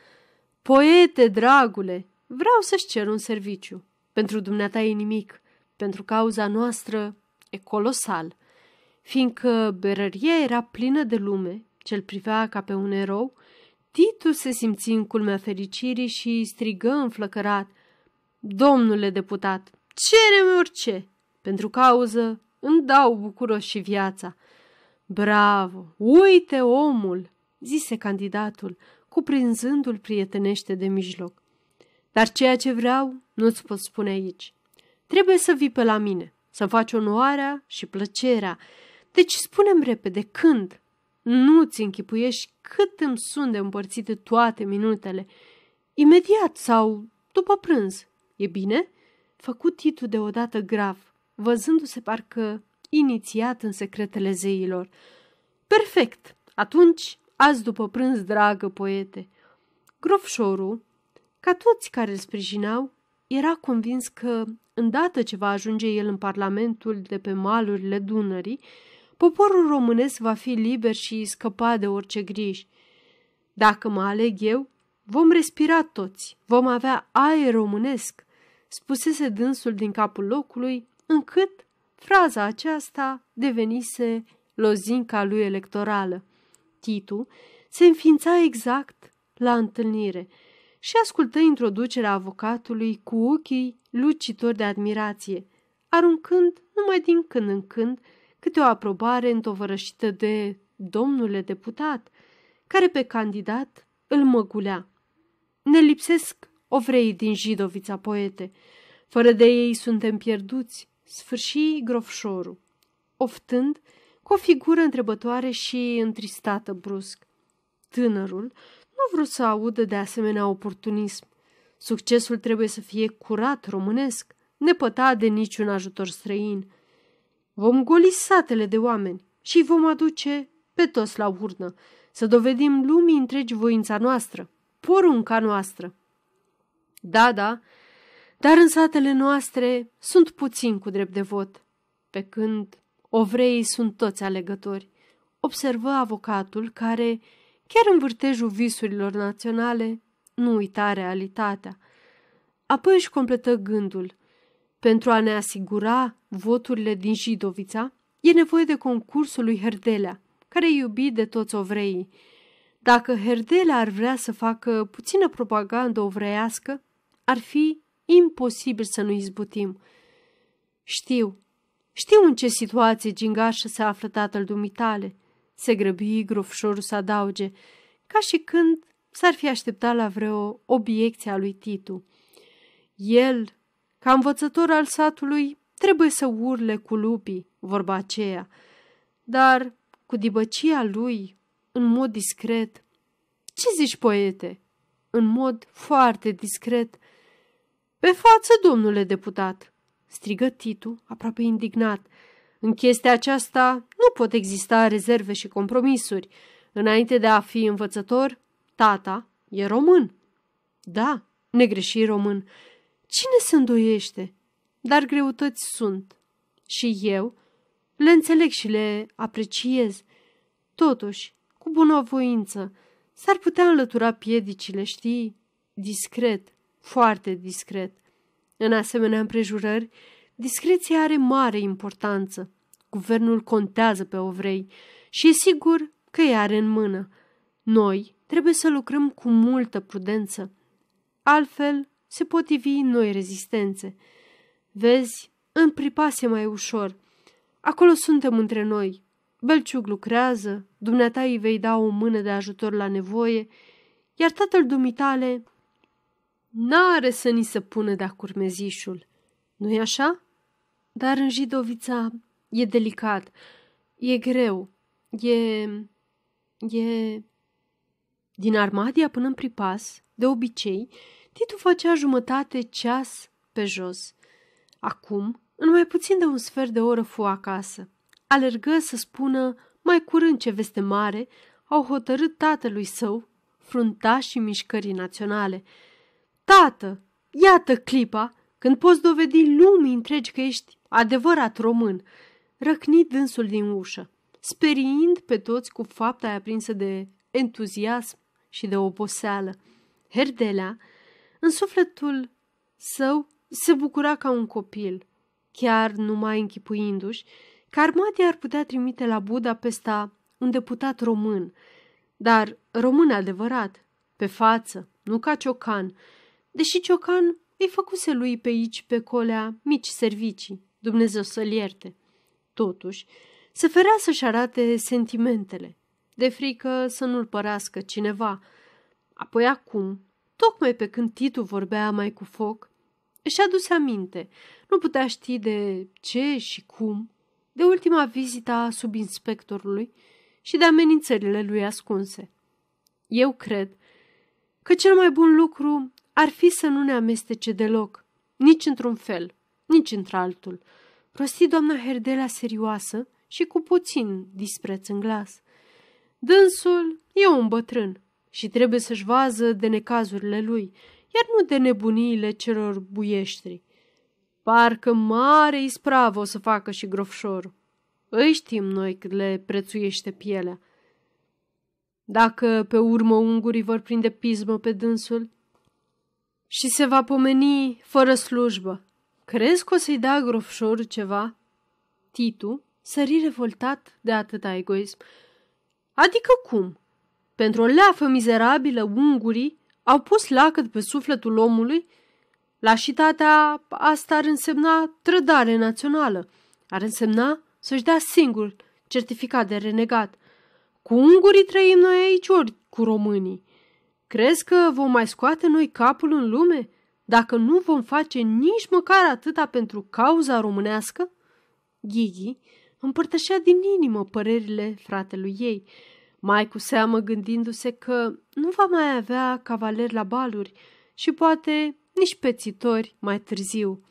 Poete, dragule, vreau să-și cer un serviciu. Pentru dumneata e nimic, pentru cauza noastră e colosal. Fiindcă berăria era plină de lume, cel privea ca pe un erou, Titu se simți în culmea fericirii și strigă înflăcărat. Domnule deputat, cere-mi orice. Pentru cauză îmi dau bucuros și viața. Bravo, uite omul, zise candidatul, cuprinzându-l prietenește de mijloc. Dar ceea ce vreau nu-ți pot spune aici. Trebuie să vii pe la mine, să faci onoarea și plăcerea. Deci spunem repede, când? Nu-ți închipuiești cât îmi sunt de împărțite toate minutele. Imediat sau după prânz. E bine? Făcut Titu deodată grav, văzându-se parcă inițiat în secretele zeilor. Perfect! Atunci, azi după prânz, dragă poete. Grofșorul, ca toți care îl sprijinau, era convins că, îndată ce va ajunge el în Parlamentul de pe malurile Dunării, poporul românesc va fi liber și scăpat de orice griji. Dacă mă aleg eu, vom respira toți, vom avea aer românesc, spusese dânsul din capul locului, încât fraza aceasta devenise lozinca lui electorală. Titu se înființa exact la întâlnire și ascultă introducerea avocatului cu ochii lucitori de admirație, aruncând numai din când în când câte o aprobare întovărășită de domnule deputat, care pe candidat îl măgulea. Ne lipsesc ovrei din Jidovița, poete. Fără de ei suntem pierduți, sfârși grofșorul, oftând cu o figură întrebătoare și întristată brusc. Tânărul nu vrut să audă de asemenea oportunism. Succesul trebuie să fie curat românesc, nepătat de niciun ajutor străin. Vom goli satele de oameni și vom aduce pe toți la urnă, să dovedim lumii întregi voința noastră, porunca noastră. Da, da, dar în satele noastre sunt puțini cu drept de vot, pe când ovreii sunt toți alegători, observă avocatul care, chiar în vârtejul visurilor naționale, nu uita realitatea. Apoi își completă gândul. Pentru a ne asigura voturile din Jidovița, e nevoie de concursul lui Herdelea, care e iubit de toți ovreii. Dacă Herdelea ar vrea să facă puțină propagandă ovreiască, ar fi imposibil să nu izbutim. Știu, știu în ce situație gingașă se află tatăl dumitale, se grăbi grofșorul să adauge, ca și când s-ar fi așteptat la vreo obiecție a lui Titu. El, ca învățător al satului, trebuie să urle cu lupii, vorba aceea, dar cu dibăcia lui, în mod discret. Ce zici, poete? În mod foarte discret, pe față, domnule deputat!" strigă Titu, aproape indignat. În chestia aceasta nu pot exista rezerve și compromisuri. Înainte de a fi învățător, tata e român. Da, negreșit român. Cine se îndoiește? Dar greutăți sunt. Și eu le înțeleg și le apreciez. Totuși, cu bunăvoință, s-ar putea înlătura piedicile, știi, discret, foarte discret. În asemenea împrejurări, discreția are mare importanță. Guvernul contează pe ovrei și e sigur că îi are în mână. Noi trebuie să lucrăm cu multă prudență. Altfel, se potivi noi rezistențe. Vezi, în pripas e mai ușor. Acolo suntem între noi. Belciug lucrează, dumneata îi vei da o mână de ajutor la nevoie, iar tatăl dumitale n-are să ni se pună de-a curmezișul. Nu-i așa? Dar în Jidovița e delicat, e greu, e... e... Din Armadia până în Pripas, de obicei, Titu făcea jumătate ceas pe jos. Acum, în mai puțin de un sfert de oră fu acasă. Alergă să spună mai curând ce veste mare au hotărât tatălui său, fruntașii mișcării naționale. Tată, iată clipa când poți dovedi lumii întregi că ești adevărat român, răcni dânsul din ușă, speriind pe toți cu fapta aia prinsă de entuziasm și de oboseală. Herdelea, în sufletul său, se bucura ca un copil, chiar numai închipuindu-și că Armadia ar putea trimite la Budapesta un deputat român, dar român adevărat, pe față, nu ca ciocan, deși ciocan îi făcuse lui pe aici, pe colea, mici servicii, Dumnezeu să-l ierte. Totuși, se ferea să-și arate sentimentele, de frică să nu-l părască cineva. Apoi acum, tocmai pe când Titu vorbea mai cu foc, își aduse aminte, nu putea ști de ce și cum, de ultima vizită a subinspectorului și de amenințările lui ascunse. Eu cred că cel mai bun lucru ar fi să nu ne amestece deloc, nici într-un fel, nici într-altul. Rosti doamna Herdela serioasă și cu puțin dispreț în glas. Dânsul e un bătrân și trebuie să-și vază de necazurile lui, iar nu de nebuniile celor buieștri. Parcă mare ispravă o să facă și grofșorul. Îi știm noi cât le prețuiește pielea. Dacă pe urmă ungurii vor prinde pismă pe dânsul și se va pomeni fără slujbă, crezi că o să-i dea grofșorul ceva? Titu sări revoltat de atâta egoism. Adică cum? Pentru o leafă mizerabilă, ungurii au pus lacăt pe sufletul omului? Lașitatea asta ar însemna trădare națională. Ar însemna să-și dea singur certificat de renegat. Cu ungurii trăim noi aici ori cu românii. Crezi că vom mai scoate noi capul în lume dacă nu vom face nici măcar atâta pentru cauza românească? Ghighi împărtășea din inimă părerile fratelui ei, mai cu seamă gândindu-se că nu va mai avea cavaleri la baluri și poate nici pețitori mai târziu.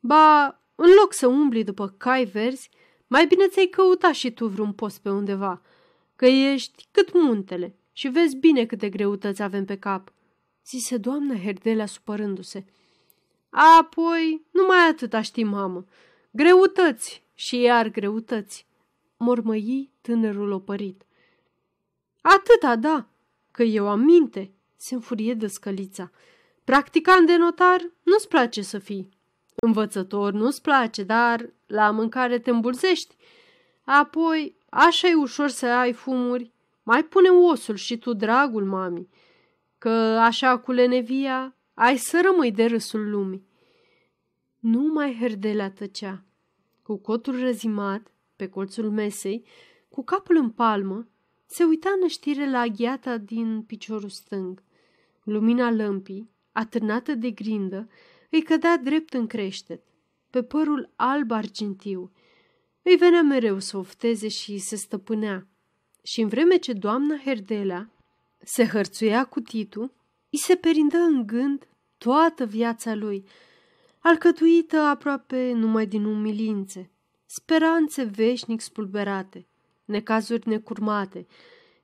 Ba, în loc să umbli după cai verzi, mai bine ți-ai căuta și tu vreun post pe undeva, că ești cât muntele și vezi bine câte greutăți avem pe cap, zise doamna Herdelea supărându-se. Apoi, numai atâta știi, mamă, greutăți și iar greutăți, mormăi tânărul opărit. Atâta, da, că eu am minte, se înfurie de scălița. Practicant de notar nu-ți place să fii. Învățător nu-ți place, dar la mâncare te îmbulzești. Apoi, așa e ușor să ai fumuri. Mai pune osul și tu, dragul mami, că așa cu lenevia ai să rămâi de râsul lumii. Nu mai herdelea tăcea. Cu cotul răzimat, pe colțul mesei, cu capul în palmă, se uita năștire la gheata din piciorul stâng. Lumina lămpii, atârnată de grindă, îi cădea drept în creștet, pe părul alb argintiu. Îi venea mereu să ofteze și se stăpânea. Și în vreme ce doamna Herdelea se hărțuia cu Titu, îi se perindă în gând toată viața lui, alcătuită aproape numai din umilințe, speranțe veșnic spulberate, necazuri necurmate,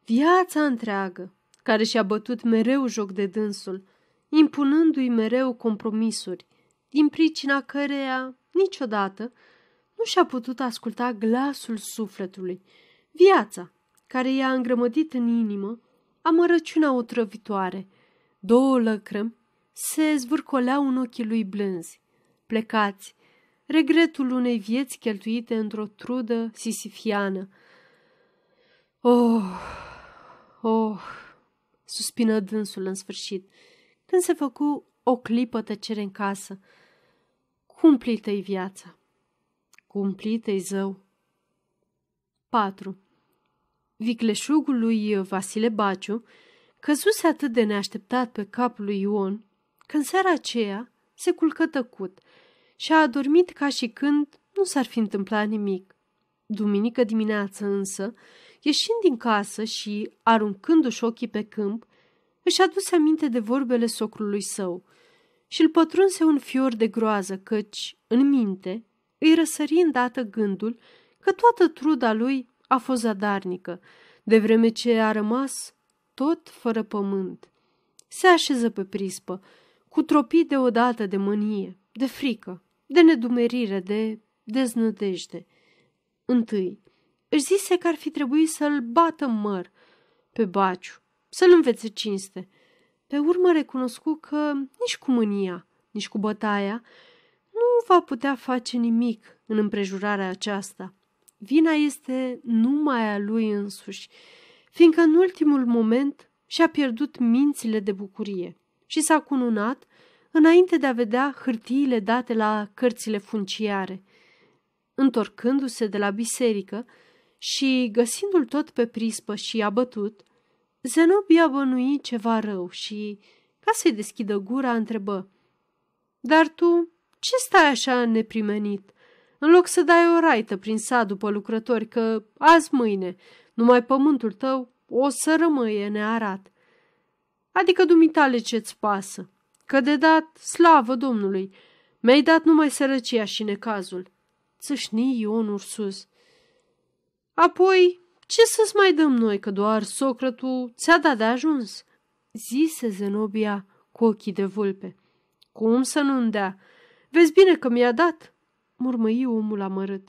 viața întreagă, care și-a bătut mereu joc de dânsul, impunându-i mereu compromisuri, din pricina căreia niciodată nu și-a putut asculta glasul sufletului, viața, care i-a îngrămădit în inimă amărăciunea otrăvitoare. Două lăcrămi se zvârcoleau în ochii lui blânzi, plecați, regretul unei vieți cheltuite într-o trudă sisifiană. Oh, oh, suspină dânsul în sfârșit, când se făcu o clipă tăcere în casă. Cumplită-i viața. Cumplită-i zău. 4. Vicleșugul lui Vasile Baciu căzuse atât de neașteptat pe capul lui Ion, că în seara aceea se culcă tăcut și a adormit ca și când nu s-ar fi întâmplat nimic. Duminică dimineață însă, ieșind din casă și aruncându-și ochii pe câmp, își aduse aminte de vorbele socrului său și îl pătrunse un fior de groază, căci, în minte, îi răsări îndată gândul că toată truda lui a fost zadarnică, de vreme ce a rămas tot fără pământ. Se așeză pe prispă, cu tropii deodată de mânie, de frică, de nedumerire, de deznădejde. Întâi, își zise că ar fi trebuit să-l bată măr pe baciu, să-l învețe cinste. Pe urmă recunoscu că nici cu mânia, nici cu bătaia, nu va putea face nimic în împrejurarea aceasta. Vina este numai a lui însuși, fiindcă în ultimul moment și-a pierdut mințile de bucurie și s-a cununat înainte de a vedea hârtiile date la cărțile funciare. Întorcându-se de la biserică și găsindu-l tot pe prispă și abătut, Zenobia bănui ceva rău și, ca să-i deschidă gura, întrebă Dar tu ce stai așa neprimenit? În loc să dai o raită prin sat după lucrători, că azi mâine numai pământul tău o să rămâie nearat. Adică dumitale ce-ți pasă, că de dat slavă Domnului, mi-ai dat numai sărăcia și necazul. Țâșni Ion Ursus. Apoi, ce să-ți mai dăm noi, că doar socrătul ți-a dat de ajuns? Zise Zenobia cu ochii de vulpe. Cum să nu-mi dea? Vezi bine că mi-a dat, murmăi omul amărât.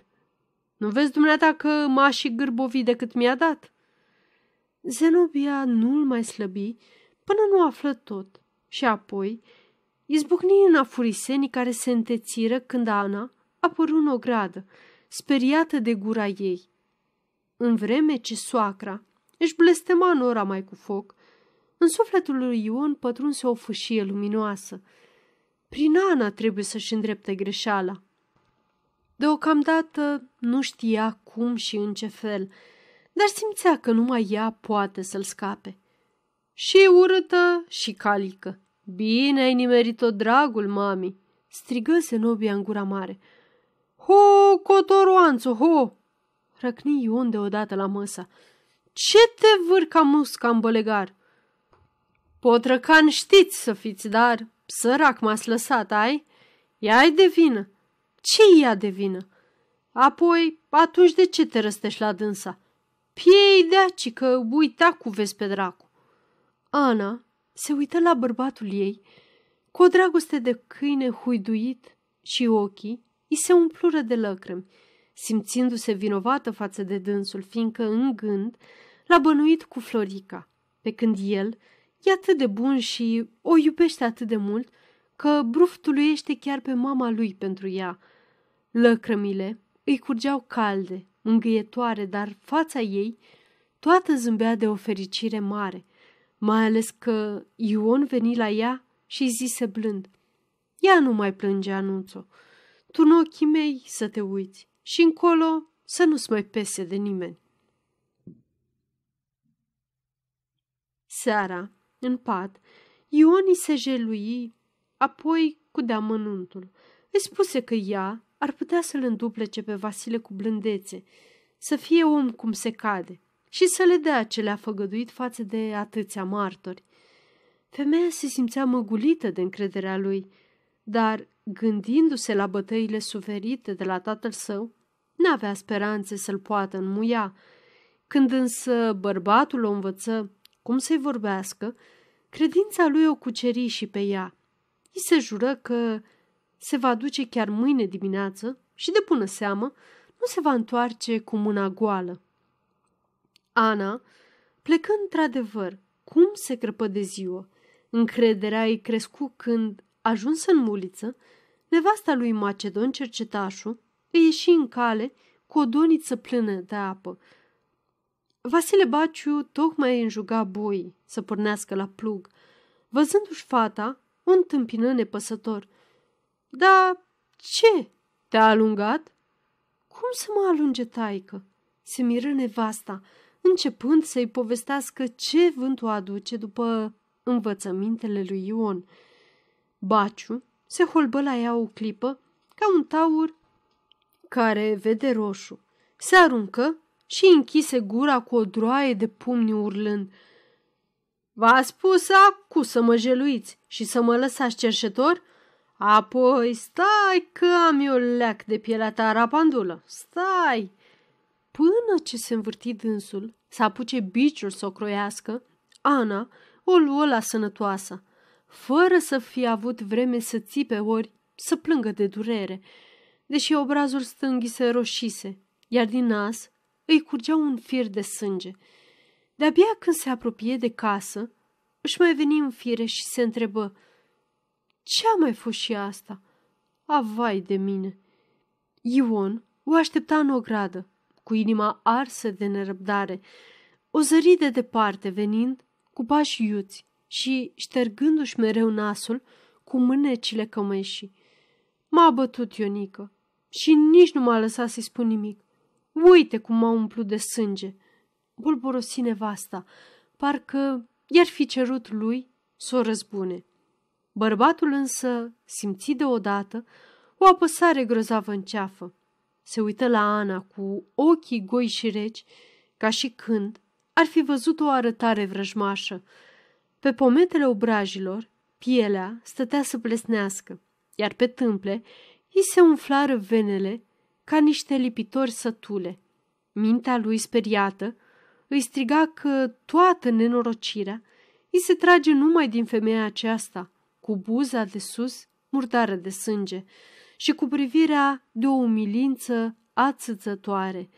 Nu vezi dumneata că m-a și gârbovi decât mi-a dat? Zenobia nu-l mai slăbi până nu află tot și apoi izbucni în afurisenii care se întețiră când Ana apăru în ogradă, speriată de gura ei. În vreme ce soacra își blestema nora mai cu foc, în sufletul lui Ion pătrunse o fâșie luminoasă. Prin Ana trebuie să-și îndrepte greșeala. Deocamdată nu știa cum și în ce fel, dar simțea că numai ea poate să-l scape. Și urâtă și calică. Bine ai nimerit-o, dragul mami, strigă Zenobia în gura mare. Ho, cotoroanțu, ho! Răcni Ion deodată la măsa. Ce te vârca musca în bălegar? Potrăcan știți să fiți, dar sărac m-ați lăsat, ai? Ia-i de vină. Ce ea de vină? Apoi, atunci de ce te răstești la dânsa? Piei de aci că uita cu vezi pe dracu. Ana se uită la bărbatul ei cu o dragoste de câine huiduit și ochii îi se umplură de lăcrimi, simțindu-se vinovată față de dânsul, fiindcă în gând l-a bănuit cu Florica, pe când el e atât de bun și o iubește atât de mult că bruftuluiește chiar pe mama lui pentru ea. Lăcrămile îi curgeau calde, mângâietoare, dar fața ei toată zâmbea de o fericire mare, mai ales că Ion veni la ea și zise blând, Ea nu mai plânge, anunțo. Tu în ochii mei să te uiți și încolo să nu-ți mai pese de nimeni. Seara, în pat, Ioni se jelui, apoi cu deamănuntul. Îi spuse că ea ar putea să-l înduplece pe Vasile cu blândețe, să fie om cum se cade și să le dea ce le-a făgăduit față de atâția martori. Femeia se simțea măgulită de încrederea lui, dar, gândindu-se la bătăile suferite de la tatăl său, n-avea speranțe să-l poată înmuia. Când însă bărbatul o învăță cum să-i vorbească, credința lui o cuceri și pe ea. I se jură că se va duce chiar mâine dimineață și de bună seamă nu se va întoarce cu mâna goală. Ana plecă într-adevăr, cum se crăpă de ziua. Încrederea îi crescu când, ajuns în muliță, nevasta lui Macedon cercetașul îi ieși în cale cu o doniță plină de apă. Vasile Baciu tocmai înjuga boii să pornească la plug. Văzându-și fata, o întâmpină nepăsător. Da, ce? Te-a alungat?" Cum să mă alunge, taică?" Se miră nevasta, începând să-i povestească ce vântul aduce după învățămintele lui Ion. Baciu se holbă la ea o clipă ca un taur care vede roșu. Se aruncă și închise gura cu o droaie de pumni urlând. V-a spus acu să mă jeluiți și să mă lăsați cerșetor? Apoi stai că am eu leac de pielea ta rapandulă. Stai! Până ce se învârti dânsul să apuce biciul să o croiască, Ana o luă la sănătoasă, fără să fie avut vreme să țipe ori să plângă de durere, deși obrazul stângii se roșise, iar din nas îi curgea un fir de sânge. De-abia când se apropie de casă, își mai veni în fire și se întrebă, Ce-a mai fost și asta? Avai de mine! Ion o aștepta în ogradă, cu inima arsă de nerăbdare, o zări de departe venind cu pași iuți și ștergându-și mereu nasul cu mânecile cămășii. M-a bătut Ionică și nici nu m-a lăsat să-i spun nimic. Uite cum m-a umplut de sânge. Bolborosi nevasta, parcă i-ar fi cerut lui să o răzbune. Bărbatul însă simți deodată o apăsare grozavă în ceafă. Se uită la Ana cu ochii goi și reci, ca și când ar fi văzut o arătare vrăjmașă. Pe pometele obrajilor, pielea stătea să plesnească, iar pe tâmple îi se umflară venele ca niște lipitori sătule. Mintea lui speriată îi striga că toată nenorocirea îi se trage numai din femeia aceasta, cu buza de sus murdară de sânge și cu privirea de o umilință ațățătoare.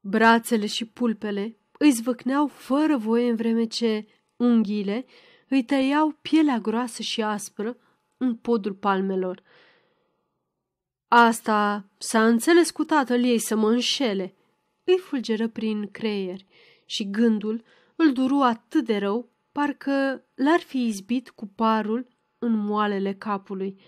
Brațele și pulpele îi zvâcneau fără voie în vreme ce unghiile îi tăiau pielea groasă și aspră în podul palmelor. Asta s-a înțeles cu tatăl ei să mă înșele, îi fulgeră prin creier și gândul îl duru atât de rău, parcă l-ar fi izbit cu parul în moalele capului.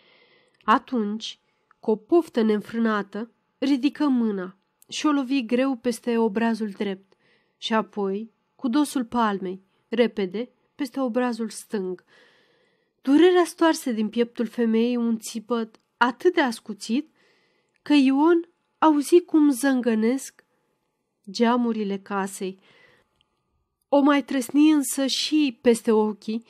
Atunci, cu o poftă neînfrânată, ridică mâna și o lovi greu peste obrazul drept și apoi, cu dosul palmei, repede, peste obrazul stâng. Durerea stoarse din pieptul femeii un țipăt atât de ascuțit că Ion auzi cum zângănesc geamurile casei. O mai trăsni însă și peste ochii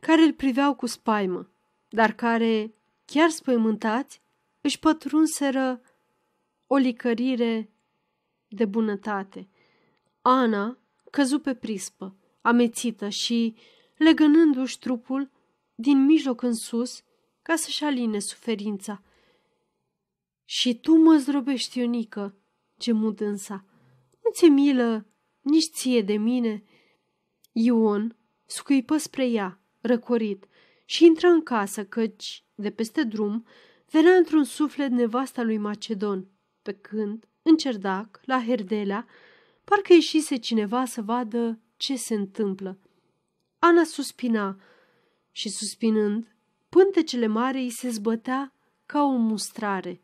care îl priveau cu spaimă, dar care, chiar spăimântați, își pătrunseră o licărire de bunătate. Ana căzu pe prispă, amețită și, legănându-și trupul din mijloc în sus, ca să-și aline suferința. Și tu mă zdrobești, Ionică, gemu dânsa. Nu ți-e milă nici ție de mine? Ion scuipă spre ea, răcorit, și intră în casă, căci, de peste drum, venea într-un suflet nevasta lui Macedon, pe când, în cerdac, la Herdelea, parcă ieșise cineva să vadă ce se întâmplă. Ana suspina și, suspinând, pântecele mari îi se zbătea ca o mustrare.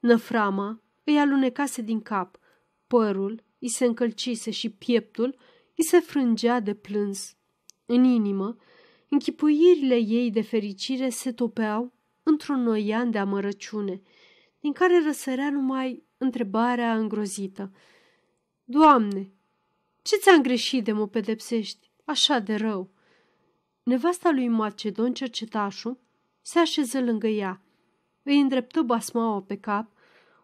Năframa îi alunecase din cap, părul îi se încălcise și pieptul îi se frângea de plâns. În inimă, închipuirile ei de fericire se topeau într-un noian de amărăciune, din care răsărea numai întrebarea îngrozită. Doamne, ce ți-am greșit de mă pedepsești așa de rău? Nevasta lui Macedon, cercetașul, se așeză lângă ea, îi îndreptă basmaua pe cap,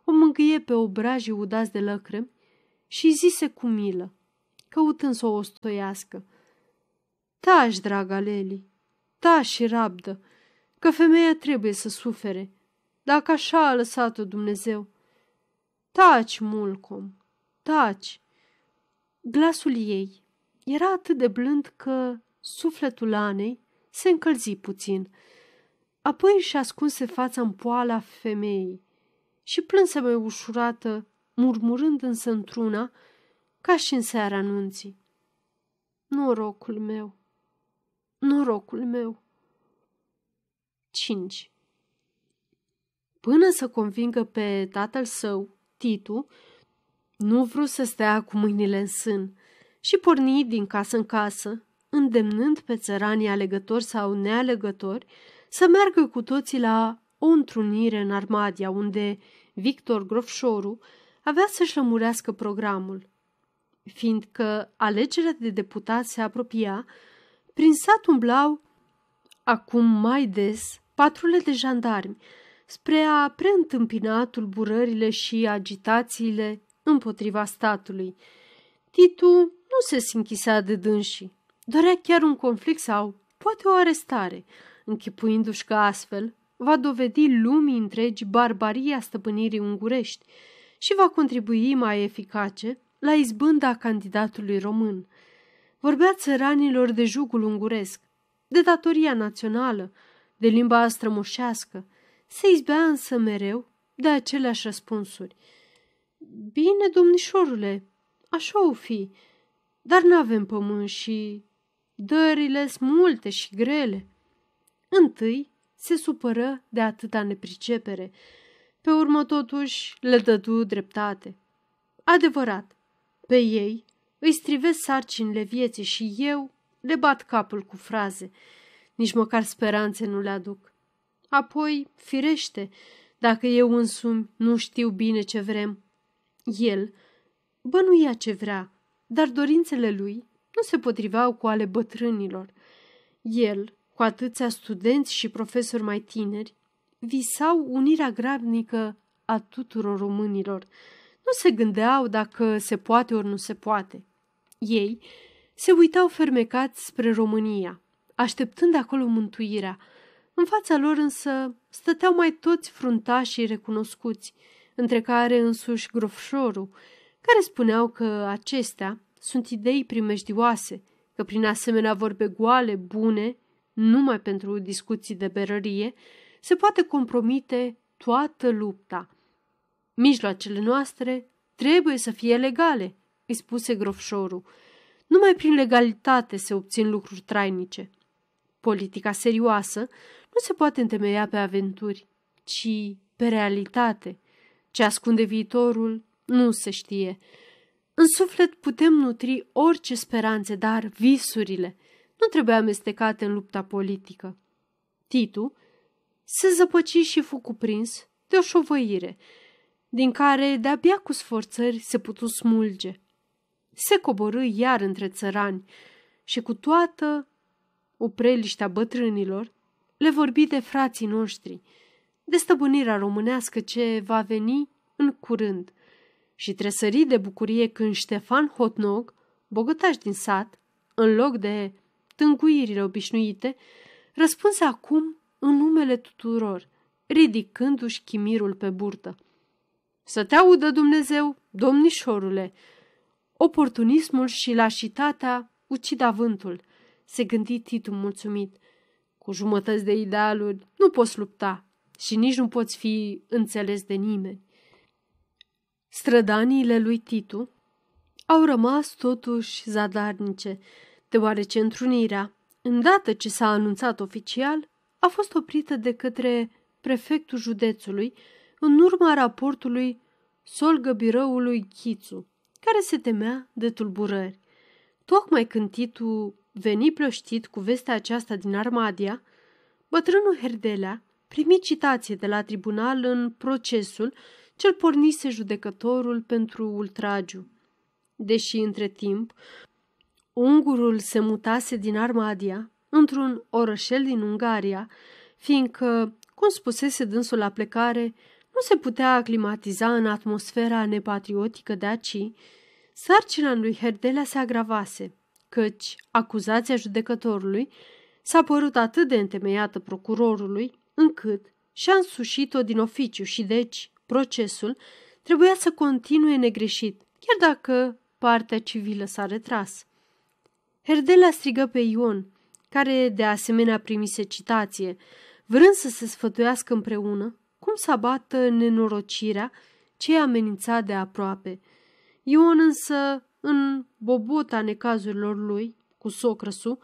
o mângâie pe obrajii udați de lăcrămi și zise cu milă, căutând să o ostoiască. Taci, draga Leli, taci și rabdă, că femeia trebuie să sufere, dacă așa a lăsat-o Dumnezeu. Taci, mulcom, taci. Glasul ei era atât de blând că sufletul Anei se încălzi puțin. Apoi își ascunse fața în poala femeii și plânse mai ușurată, murmurând însă într-una ca și în seara anunții. Norocul meu, norocul meu. 5. Până să convingă pe tatăl său, Titu, nu vrut să stea cu mâinile în sân și porni din casă în casă, îndemnând pe țăranii alegători sau nealegători să meargă cu toții la o întrunire în Armadia, unde Victor Grofșoru avea să-și lămurească programul. Fiindcă alegerea de deputat se apropia, prin sat umblau acum mai des patrule de jandarmi spre a preîntâmpina tulburările și agitațiile împotriva statului. Titu nu se sinchisea de dânsii, dorea chiar un conflict sau poate o arestare, închipuindu-și că astfel va dovedi lumii întregi barbaria stăpânirii ungurești și va contribui mai eficace la izbânda candidatului român. Vorbea țăranilor de jugul unguresc, de datoria națională, de limba strămoșească, se izbea însă mereu de aceleași răspunsuri. Bine, domnișorule, așa o fi, dar n-avem pământ și dările sunt multe și grele. Întâi se supără de atâta nepricepere, pe urmă totuși le dădu dreptate. Adevărat, pe ei îi strivesc sarcinile vieții și eu le bat capul cu fraze, nici măcar speranțe nu le aduc. Apoi, firește, dacă eu însumi nu știu bine ce vrem. El bănuia ce vrea, dar dorințele lui nu se potriveau cu ale bătrânilor. El, cu atâția studenți și profesori mai tineri, visau unirea grabnică a tuturor românilor. Nu se gândeau dacă se poate ori nu se poate. Ei se uitau fermecați spre România, așteptând acolo mântuirea. În fața lor însă stăteau mai toți fruntașii recunoscuți, între care însuși grofșorul, care spuneau că acestea sunt idei primejdioase, că prin asemenea vorbe goale, bune, numai pentru discuții de berărie, se poate compromite toată lupta. Mijloacele noastre trebuie să fie legale, îi spuse grofșorul. Numai prin legalitate se obțin lucruri trainice. Politica serioasă nu se poate întemeia pe aventuri, ci pe realitate. Ce ascunde viitorul nu se știe. În suflet putem nutri orice speranțe, dar visurile nu trebuie amestecate în lupta politică. Titu se zăpăci și fu cuprins de o șovăire, din care de-abia cu sforțări se putu smulge. Se coborâ iar între țărani și cu toată opreliștea bătrânilor le vorbi de frații noștri, de stăbânirea românească ce va veni în curând și tresări de bucurie când Ștefan Hotnog, bogătaș din sat, în loc de tânguirile obișnuite, răspunse acum în numele tuturor, ridicându-și chimirul pe burtă. Să te audă Dumnezeu, domnișorule! Oportunismul și lașitatea ucid avântul, se gândi Titu mulțumit. Cu jumătăți de idealuri nu poți lupta și nici nu poți fi înțeles de nimeni. Strădaniile lui Titu au rămas totuși zadarnice, deoarece întrunirea, îndată ce s-a anunțat oficial, a fost oprită de către prefectul județului în urma raportului solgăbirăului Chițu, care se temea de tulburări. Tocmai când Titu veni plăștit cu vestea aceasta din Armadia, bătrânul Herdelea primi citație de la tribunal în procesul cel pornise judecătorul pentru ultragiu. Deși între timp ungurul se mutase din Armadia într-un orășel din Ungaria, fiindcă, cum spusese dânsul la plecare, nu se putea aclimatiza în atmosfera nepatriotică de aci, sarcina lui Herdelea se agravase, căci acuzația judecătorului s-a părut atât de întemeiată procurorului, încât și-a însușit-o din oficiu și deci procesul trebuia să continue negreșit, chiar dacă partea civilă s-a retras. Herdelea strigă pe Ion, care de asemenea primise citație, vrând să se sfătuiască împreună cum să abată nenorocirea ce amenința de aproape. Ion însă în bobota necazurilor lui, cu socrăsu,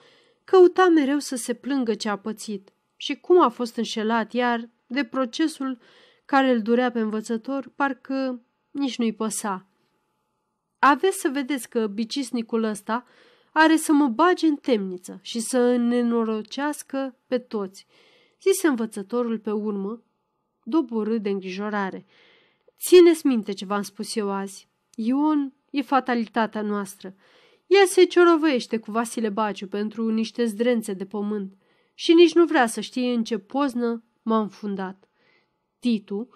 căuta mereu să se plângă ce a pățit și cum a fost înșelat, iar de procesul care îl durea pe învățător, parcă nici nu-i păsa. Aveți să vedeți că bicisnicul ăsta are să mă bage în temniță și să nenorocească pe toți, zise învățătorul pe urmă, doborât de îngrijorare. Țineți minte ce v-am spus eu azi. Ion e fatalitatea noastră. El se ciorovăiește cu Vasile Baciu pentru niște zdrențe de pământ și nici nu vrea să știe în ce poznă m-am fundat. Titu,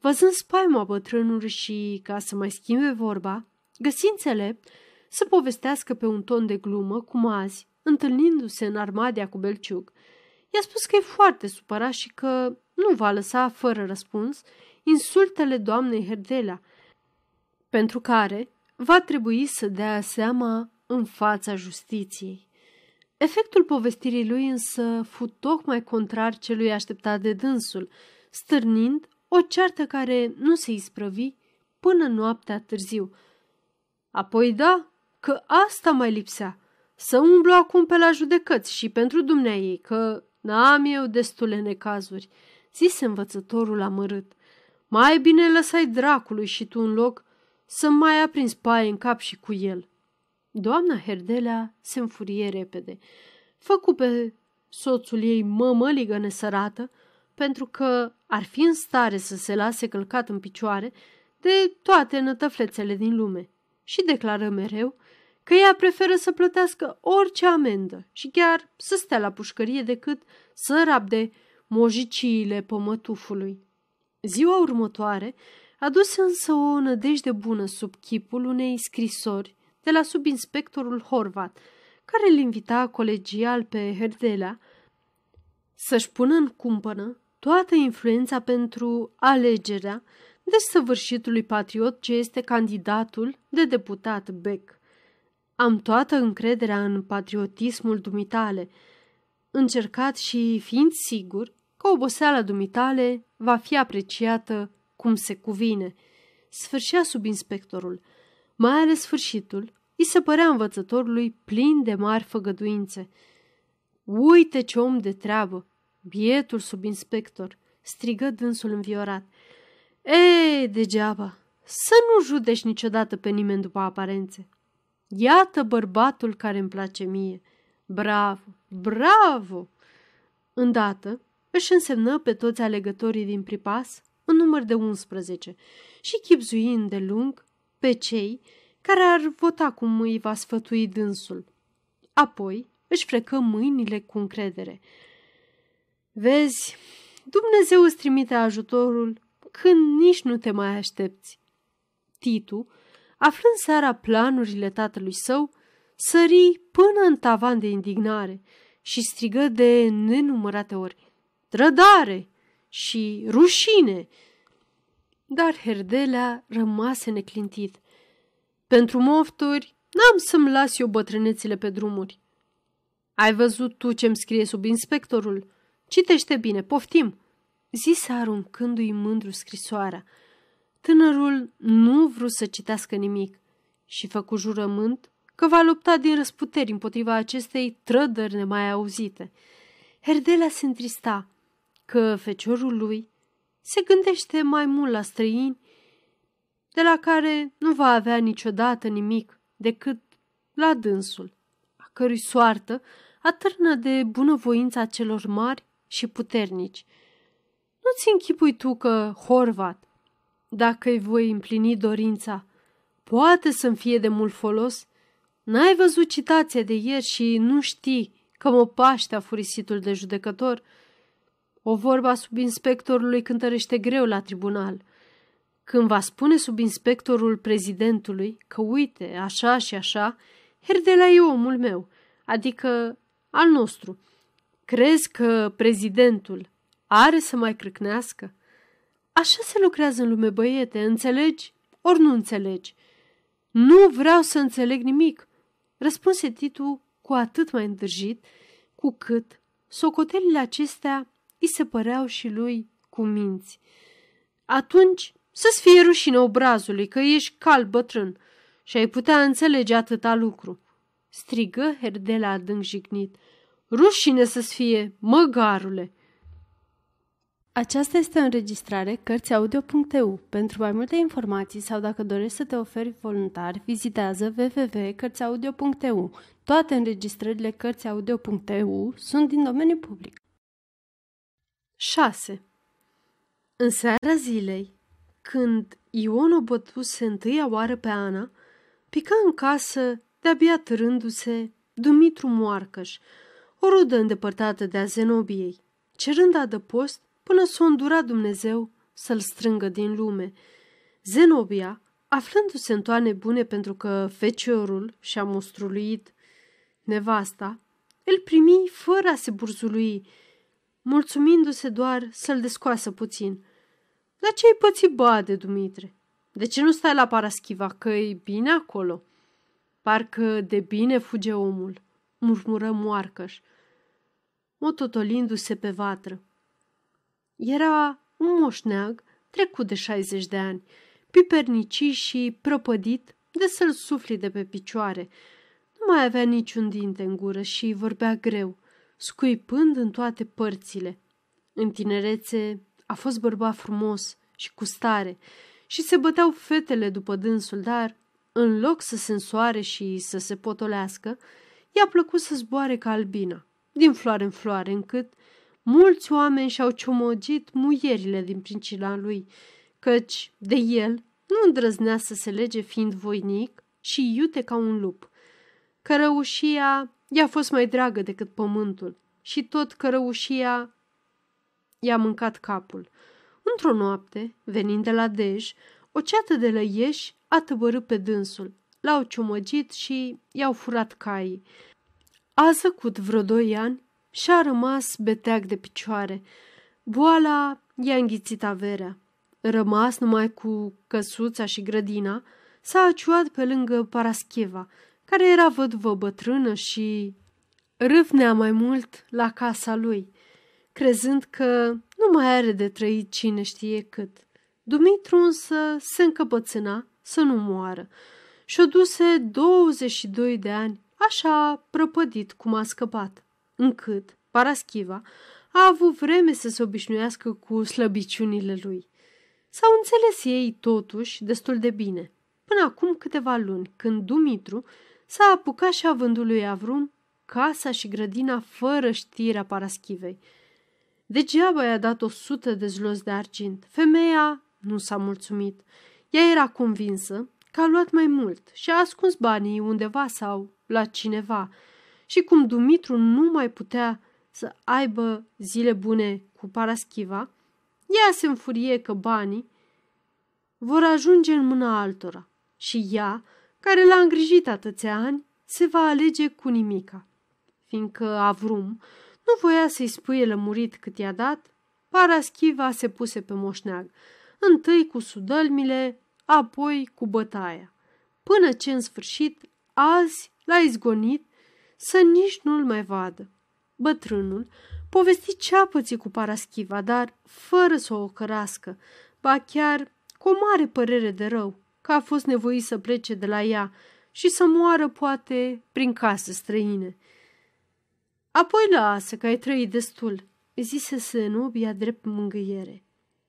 văzând spaima bătrânului și, ca să mai schimbe vorba, găsind înțelept să povestească pe un ton de glumă, cum azi, întâlnindu-se în armadia cu Belciug, i-a spus că e foarte supărat și că nu va lăsa fără răspuns insultele doamnei Herdelea, pentru care va trebui să dea seama în fața justiției. Efectul povestirii lui însă fu tocmai contrar celui așteptat de dânsul, stârnind o ceartă care nu se isprăvi până noaptea târziu. Apoi da, că asta mai lipsea, să umblu acum pe la judecăți și pentru dumneai, că n-am eu destule necazuri, zise învățătorul amărât. Mai bine lăsai dracului și tu în loc să mai aprins paie în cap și cu el. Doamna Herdelea se înfurie repede. Făcu pe soțul ei mămăligă nesărată, pentru că ar fi în stare să se lase călcat în picioare de toate nătăflețele din lume și declară mereu că ea preferă să plătească orice amendă și chiar să stea la pușcărie decât să rabde mojiciile pămătufului. Ziua următoare aduse însă o nădejde bună sub chipul unei scrisori de la subinspectorul Horvat, care îl invita colegial pe Herdelea să-și pună în cumpănă toată influența pentru alegerea de săvârșitului patriot ce este candidatul de deputat Beck. Am toată încrederea în patriotismul dumitale, încercat și fiind sigur că oboseala dumitale va fi apreciată cum se cuvine. Sfârșea subinspectorul. Mai ales sfârșitul îi se părea învățătorului plin de mari făgăduințe. Uite ce om de treabă! Bietul subinspector! strigă dânsul înviorat. Ei, degeaba! Să nu judeci niciodată pe nimeni după aparențe. Iată bărbatul care îmi place mie. Bravo, bravo! Îndată își însemnă pe toți alegătorii din pripas în număr de 11 și chipzuind de lung pe cei care ar vota cum îi va sfătui dânsul. Apoi își frecă mâinile cu încredere. Vezi, Dumnezeu îți trimite ajutorul când nici nu te mai aștepți. Titu, aflând seara planurile tatălui său, sări până în tavan de indignare și strigă de nenumărate ori. Trădare și rușine! Dar Herdelea rămase neclintit. Pentru mofturi n-am să-mi las eu bătrânețile pe drumuri. Ai văzut tu ce-mi scrie sub inspectorul? Citește bine, poftim!" zise aruncându-i mândru scrisoarea. Tânărul nu vrut să citească nimic și făcu jurământ că va lupta din răsputeri împotriva acestei trădări nemai auzite. Herdelea se întrista că feciorul lui se gândește mai mult la străini, de la care nu va avea niciodată nimic decât la dânsul, a cărui soartă atârnă de bunăvoința celor mari și puternici. Nu-ți închipui tu că, Horvat, dacă îi voi împlini dorința, poate să-mi fie de mult folos? N-ai văzut citația de ieri și nu știi că mă paște afurisitul de judecător?" O vorba subinspectorului cântărește greu la tribunal. Când va spune subinspectorul prezidentului că uite, așa și așa, Herdela e omul meu, adică al nostru. Crezi că prezidentul are să mai crâcnească? Așa se lucrează în lume, băiete, înțelegi? Ori nu înțelegi? Nu vreau să înțeleg nimic, răspunse Titu cu atât mai îndrăjit, cu cât socotelile acestea îi se păreau și lui cu minți. Atunci să-ți fie rușine obrazului că ești cal bătrân și ai putea înțelege atâta lucru. Strigă Herdela adânc jignit. Rușine să-ți fie, măgarule! Aceasta este o înregistrare Cărțiaudio.eu. Pentru mai multe informații sau dacă dorești să te oferi voluntar, vizitează www.cărțiaudio.eu. Toate înregistrările Cărțiaudio.eu sunt din domeniu public. 6. În seara zilei, când Ion o bătuse întâia oară pe Ana, pică în casă, de-abia târându-se, Dumitru Moarcăș, o rudă îndepărtată de a Zenobiei, cerând adăpost până s-o îndura Dumnezeu să-l strângă din lume. Zenobia, aflându-se în toane bune pentru că feciorul și-a mostruluit nevasta, îl primi fără a se burzului, mulțumindu-se doar să-l descoasă puțin. La ce-ai pățit bade, Dumitre? De ce nu stai la Paraschiva, că e bine acolo?" Parcă de bine fuge omul, murmură moarcăș, mototolindu-se pe vatră. Era un moșneag trecut de 60 de ani, pipernicii și prăpădit de să-l sufli de pe picioare. Nu mai avea niciun dinte în gură și vorbea greu, scuipând în toate părțile. În tinerețe a fost bărbat frumos și cu stare și se băteau fetele după dânsul, dar, în loc să se însoare și să se potolească, i-a plăcut să zboare ca albina, din floare în floare, încât mulți oameni și-au ciomogit muierile din princina lui, căci de el nu îndrăznea să se lege fiind voinic și iute ca un lup. Cărăușia i-a fost mai dragă decât pământul și tot cărăușia i-a mâncat capul. Într-o noapte, venind de la Dej, o ceată de lăieși a tăbărât pe dânsul, l-au ciumăgit și i-au furat caii. A zăcut vreo doi ani și a rămas beteag de picioare. Boala i-a înghițit averea. Rămas numai cu căsuța și grădina, s-a aciuat pe lângă Parascheva, care era văduvă bătrână și râvnea mai mult la casa lui, crezând că nu mai are de trăit cine știe cât. Dumitru însă se încăpățâna să nu moară și-o duse 22 de ani, așa prăpădit cum a scăpat încât Paraschiva a avut vreme să se obișnuiască cu slăbiciunile lui. S-au înțeles ei, totuși, destul de bine, până acum câteva luni, când Dumitru s-a apucat și avândul lui Avrum casa și grădina fără știrea Paraschivei. Degeaba i-a dat o sută de zlos de argint. Femeia nu s-a mulțumit. Ea era convinsă că a luat mai mult și a ascuns banii undeva sau la cineva, și cum Dumitru nu mai putea să aibă zile bune cu Paraschiva, ea se înfurie că banii vor ajunge în mâna altora și ea, care l-a îngrijit atâția ani, se va alege cu nimica. Fiindcă Avrum nu voia să-i spuie lămurit cât i-a dat, Paraschiva se puse pe moșneag, întâi cu sudălmile, apoi cu bătaia, până ce în sfârșit azi l-a izgonit să nici nu-l mai vadă. Bătrânul povesti ce a pățit cu Paraschiva, dar fără să o ocărască, ba chiar cu o mare părere de rău, că a fost nevoit să plece de la ea și să moară, poate, prin case străine. Apoi lasă că ai trăit destul, zise Senobia drept mângâiere.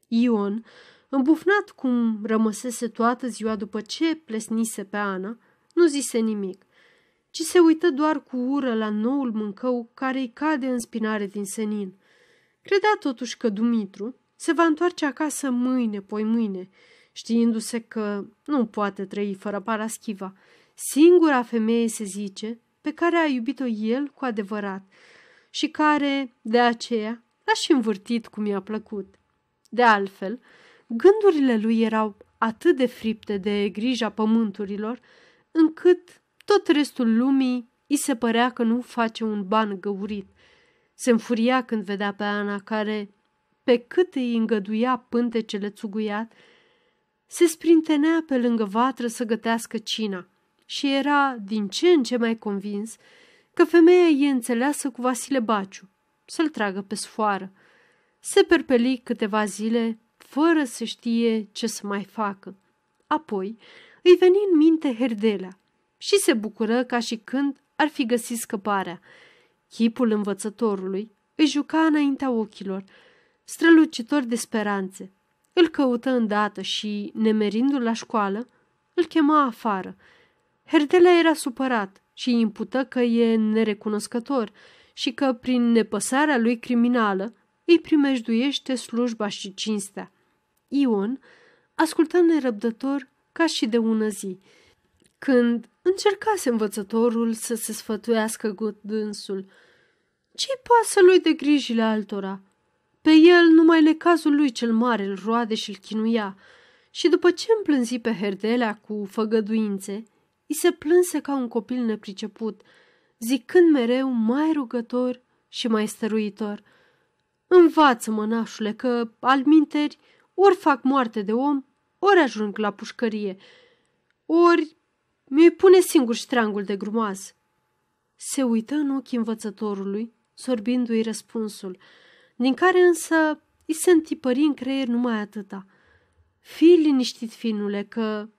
Ion, îmbufnat cum rămăsese toată ziua după ce plesnise pe Ana, nu zise nimic ci se uită doar cu ură la noul mâncău care îi cade în spinare din senin. Credea totuși că Dumitru se va întoarce acasă mâine, poi mâine, știindu-se că nu poate trăi fără Paraschiva, singura femeie, se zice, pe care a iubit-o el cu adevărat și care, de aceea, l-a și învârtit cum i-a plăcut. De altfel, gândurile lui erau atât de fripte de grija pământurilor, încât tot restul lumii îi se părea că nu face un ban găurit. Se înfuria când vedea pe Ana care, pe cât îi îngăduia pântecele țuguiat, se sprintenea pe lângă vatră să gătească cina și era din ce în ce mai convins că femeia e înțeleasă cu Vasile Baciu, să-l tragă pe sfoară. Se perpeli câteva zile fără să știe ce să mai facă. Apoi îi veni în minte Herdelea și se bucură ca și când ar fi găsit scăparea. Chipul învățătorului îi juca înaintea ochilor, strălucitor de speranțe. Îl căută îndată și, nemerindu-l la școală, îl chema afară. Herdelea era supărat și îi impută că e nerecunoscător și că, prin nepăsarea lui criminală, îi primejduiește slujba și cinstea. Ion ascultă nerăbdător ca și de ună zi, când încercase învățătorul să se sfătuiască cu dânsul. Ce-i pasă lui de grijile altora? Pe el numai lecazul lui cel mare îl roade și îl chinuia și după ce împlânzi pe Herdelea cu făgăduințe, îi se plânse ca un copil nepriceput, zicând mereu mai rugător și mai stăruitor. Învață, mănașule, că, al minteri, ori fac moarte de om, ori ajung la pușcărie, ori mi-i pune singur ștreangul de grumaz. Se uită în ochii învățătorului, sorbindu-i răspunsul, din care însă îi se întipări în creier numai atâta. Fii liniștit, finule, că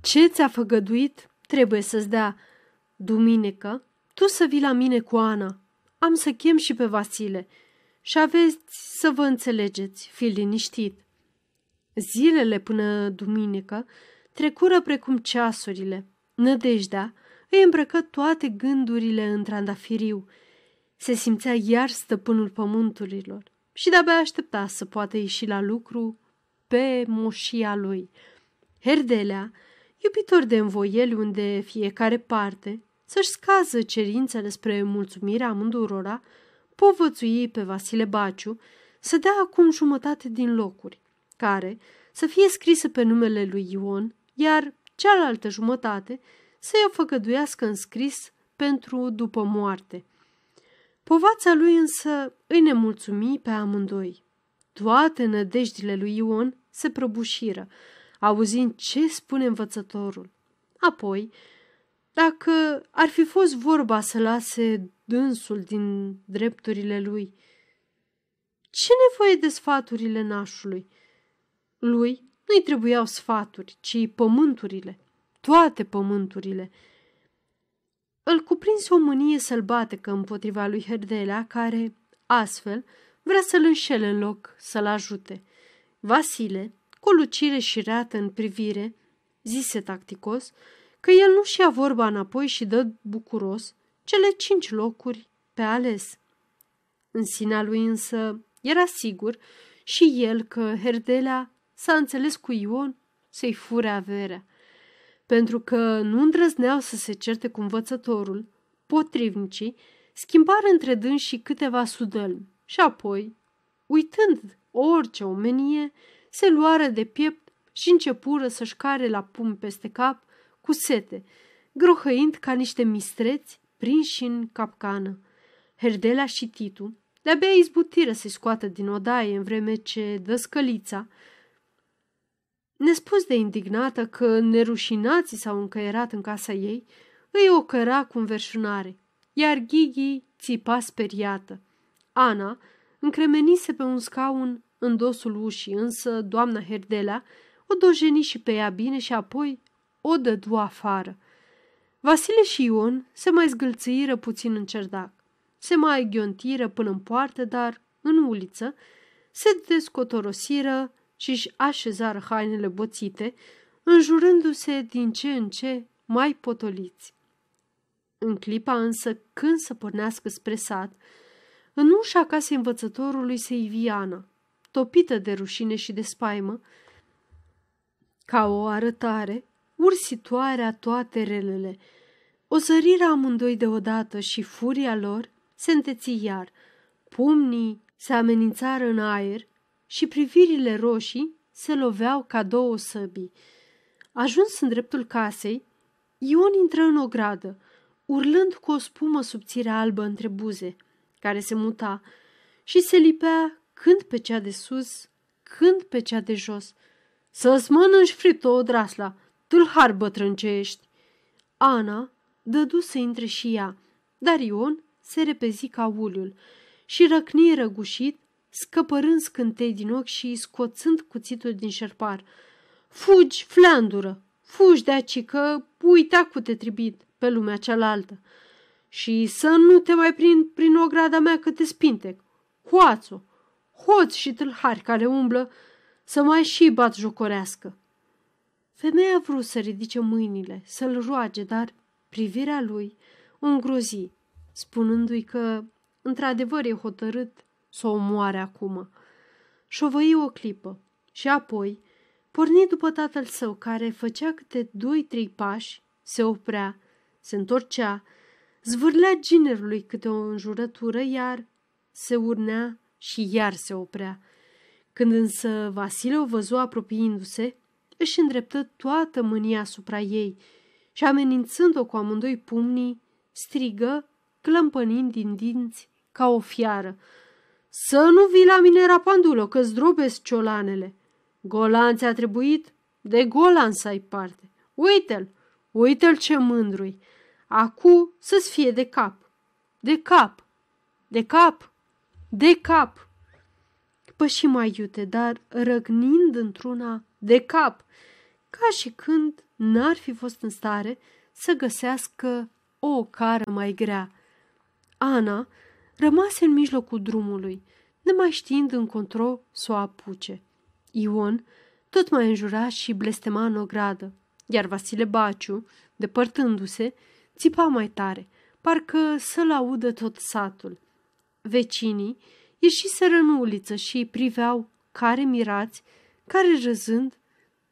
ce ți-a făgăduit trebuie să-ți dea. Duminică, tu să vii la mine cu Ana. Am să chem și pe Vasile și aveți să vă înțelegeți, fi liniștit. Zilele până duminică trecură precum ceasurile. Nădejdea îi îmbrăcă toate gândurile în trandafiriu. Se simțea iar stăpânul pământurilor și de-abia aștepta să poată ieși la lucru pe moșia lui. Herdelea, iubitor de învoieli unde fiecare parte să-și scază cerințele spre mulțumirea amândurora, povățui pe Vasile Baciu să dea acum jumătate din locuri, care să fie scrisă pe numele lui Ion, iar cealaltă jumătate să-i o făgăduiască în scris pentru după moarte. Povața lui însă îi nemulțumi pe amândoi. Toate nădejdile lui Ion se prăbușiră, auzind ce spune învățătorul. Apoi, dacă ar fi fost vorba să lase dânsul din drepturile lui, ce nevoie de sfaturile nașului? Lui nu-i trebuiau sfaturi, ci pământurile, toate pământurile. Îl cuprinse o mânie sălbatecă împotriva lui Herdelea, care, astfel, vrea să-l înșele în loc să-l ajute. Vasile, cu lucire și reată în privire, zise tacticos că el nu și-a vorba înapoi și dă bucuros cele cinci locuri pe ales. În sinea lui însă era sigur și el că Herdelea s-a înțeles cu Ion să-i fure averea. Pentru că nu îndrăzneau să se certe cu învățătorul, potrivnicii schimbară între dâns și câteva sudălmi și apoi, uitând orice omenie, se luară de piept și începură să-și care la pum peste cap cu sete, grohăind ca niște mistreți prinși în capcană. Herdela și Titu de-abia izbutiră să-i scoată din odaie în vreme ce dăscălița, nespus de indignată că nerușinații s-au încăierat în casa ei, îi ocăra cu înverșunare, iar Ghighi țipa speriată. Ana încremenise pe un scaun în dosul ușii, însă doamna Herdelea o dojeni și pe ea bine și apoi o dădu afară. Vasile și Ion se mai zgâlțâiră puțin în cerdac. Se mai ghiontiră până în poartă, dar în uliță se descotorosiră și își așezară hainele boțite, înjurându-se din ce în ce mai potoliți. În clipa însă, când să pornească spre sat, în ușa casei învățătorului se ivi Ana, topită de rușine și de spaimă, ca o arătare ursitoare a toate relele. O zărire amândoi deodată și furia lor se înteți iar. Pumnii se amenințară în aer și privirile roșii se loveau ca două săbii. Ajuns în dreptul casei, Ion intră în o gradă, urlând cu o spumă subțire albă între buze, care se muta și se lipea când pe cea de sus, când pe cea de jos. Să-ți mănânci frito, drasla, tâlhar bătrân ce ești. Ana dădu să intre și ea, dar Ion se repezi ca uliul și răcni răgușit scăpărând scântei din ochi și scoțând cuțitul din șerpar. Fugi, flandură, fugi de aici că uita cu te tribit pe lumea cealaltă. Și să nu te mai prind prin ograda mea că te spintec. Hoațo, hoți și tâlhari care umblă să mai și bat jocorească. Femeia a vrut să ridice mâinile, să-l roage, dar privirea lui o îngrozi, spunându-i că, într-adevăr, e hotărât să o moare acum. Șovăi o clipă și apoi porni după tatăl său, care făcea câte doi-trei pași, se oprea, se întorcea, zvârlea ginerului câte o înjurătură, iar se urnea și iar se oprea. Când însă Vasile o văzu apropiindu-se, își îndreptă toată mânia asupra ei și, amenințând-o cu amândoi pumnii, strigă, clămpănind din dinți ca o fiară. Să nu vii la mine, rapandulo, că-ți drobesc ciolanele. Golan ți-a trebuit? De golan să ai parte. Uite-l, uite-l ce mândrui. Acu să-ți fie de cap. De cap, de cap, de cap. Păși mai iute, dar răgnind într-una de cap, ca și când n-ar fi fost în stare să găsească o cară mai grea. Ana rămase în mijlocul drumului, nemai știind încotro să o apuce. Ion tot mai înjura și blestema în ogradă, iar Vasile Baciu, depărtându-se, țipa mai tare, parcă să-l audă tot satul. Vecinii ieșiseră în uliță și priveau, care mirați, care râzând,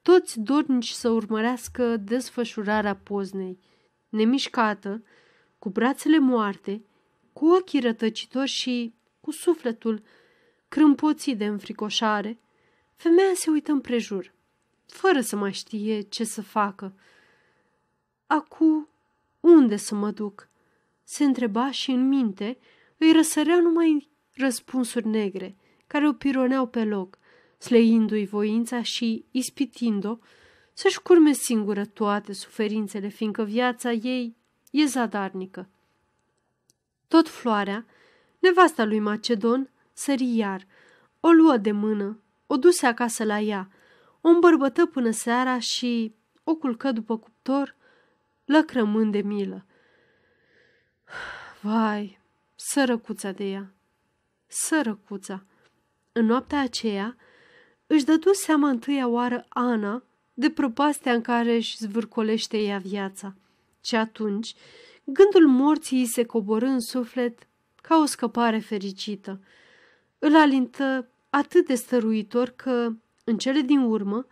toți dornici să urmărească desfășurarea poznei. Nemișcată, cu brațele moarte, cu ochii rătăcitori și cu sufletul crâmpoții de înfricoșare, femeia se uită împrejur, fără să mai știe ce să facă. Acu, unde să mă duc? Se întreba și în minte îi răsăreau numai răspunsuri negre, care o pironeau pe loc, sleindu-i voința și ispitind-o să-și curme singură toate suferințele, fiindcă viața ei e zadarnică. Tot floarea, nevasta lui Macedon, sări iar, o luă de mână, o duse acasă la ea, o îmbărbătă până seara și o culcă după cuptor, lăcrămând de milă. Vai, sărăcuța de ea, sărăcuța! În noaptea aceea își dădu seama întâia oară Ana de propastea în care își zvârcolește ea viața. Și atunci, gândul morții îi se coborâ în suflet ca o scăpare fericită. Îl alintă atât de stăruitor că, în cele din urmă,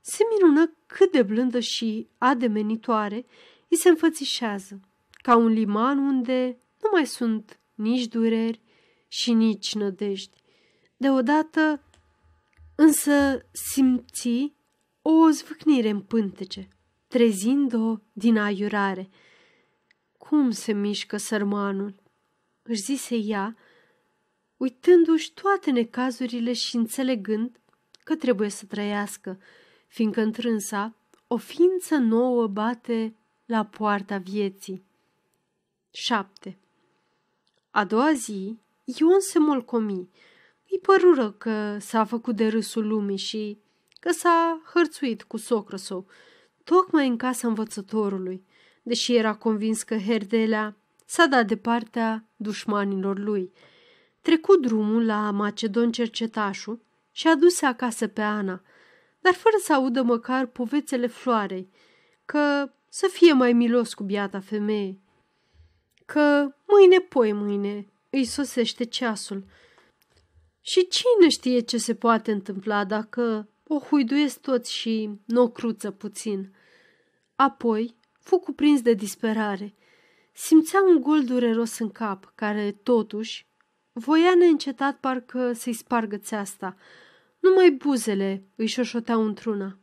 se minună cât de blândă și ademenitoare îi se înfățișează, ca un liman unde nu mai sunt nici dureri și nici nădejdi. Deodată însă simți o zvâcnire în pântece, trezind-o din aiurare. Cum se mișcă sărmanul? Își zise ea, uitându-și toate necazurile și înțelegând că trebuie să trăiască, fiindcă întrânsa o ființă nouă bate la poarta vieții. 7. A doua zi, Ion se molcomi. Îi părură că s-a făcut de râsul lumii și că s-a hărțuit cu socră său, tocmai în casa învățătorului, deși era convins că Herdelea s-a dat de partea dușmanilor lui. Trecu drumul la Macedon cercetașul și a dus acasă pe Ana, dar fără să audă măcar povețele floarei, că să fie mai milos cu biata femeie, că mâine, poi mâine, îi sosește ceasul. Și cine știe ce se poate întâmpla dacă o huiduiesc toți și nu o cruță puțin. Apoi fu cuprins de disperare. Simțea un gol dureros în cap, care, totuși, voia neîncetat parcă să-i spargă țeasta. Numai buzele îi șoșoteau într-una.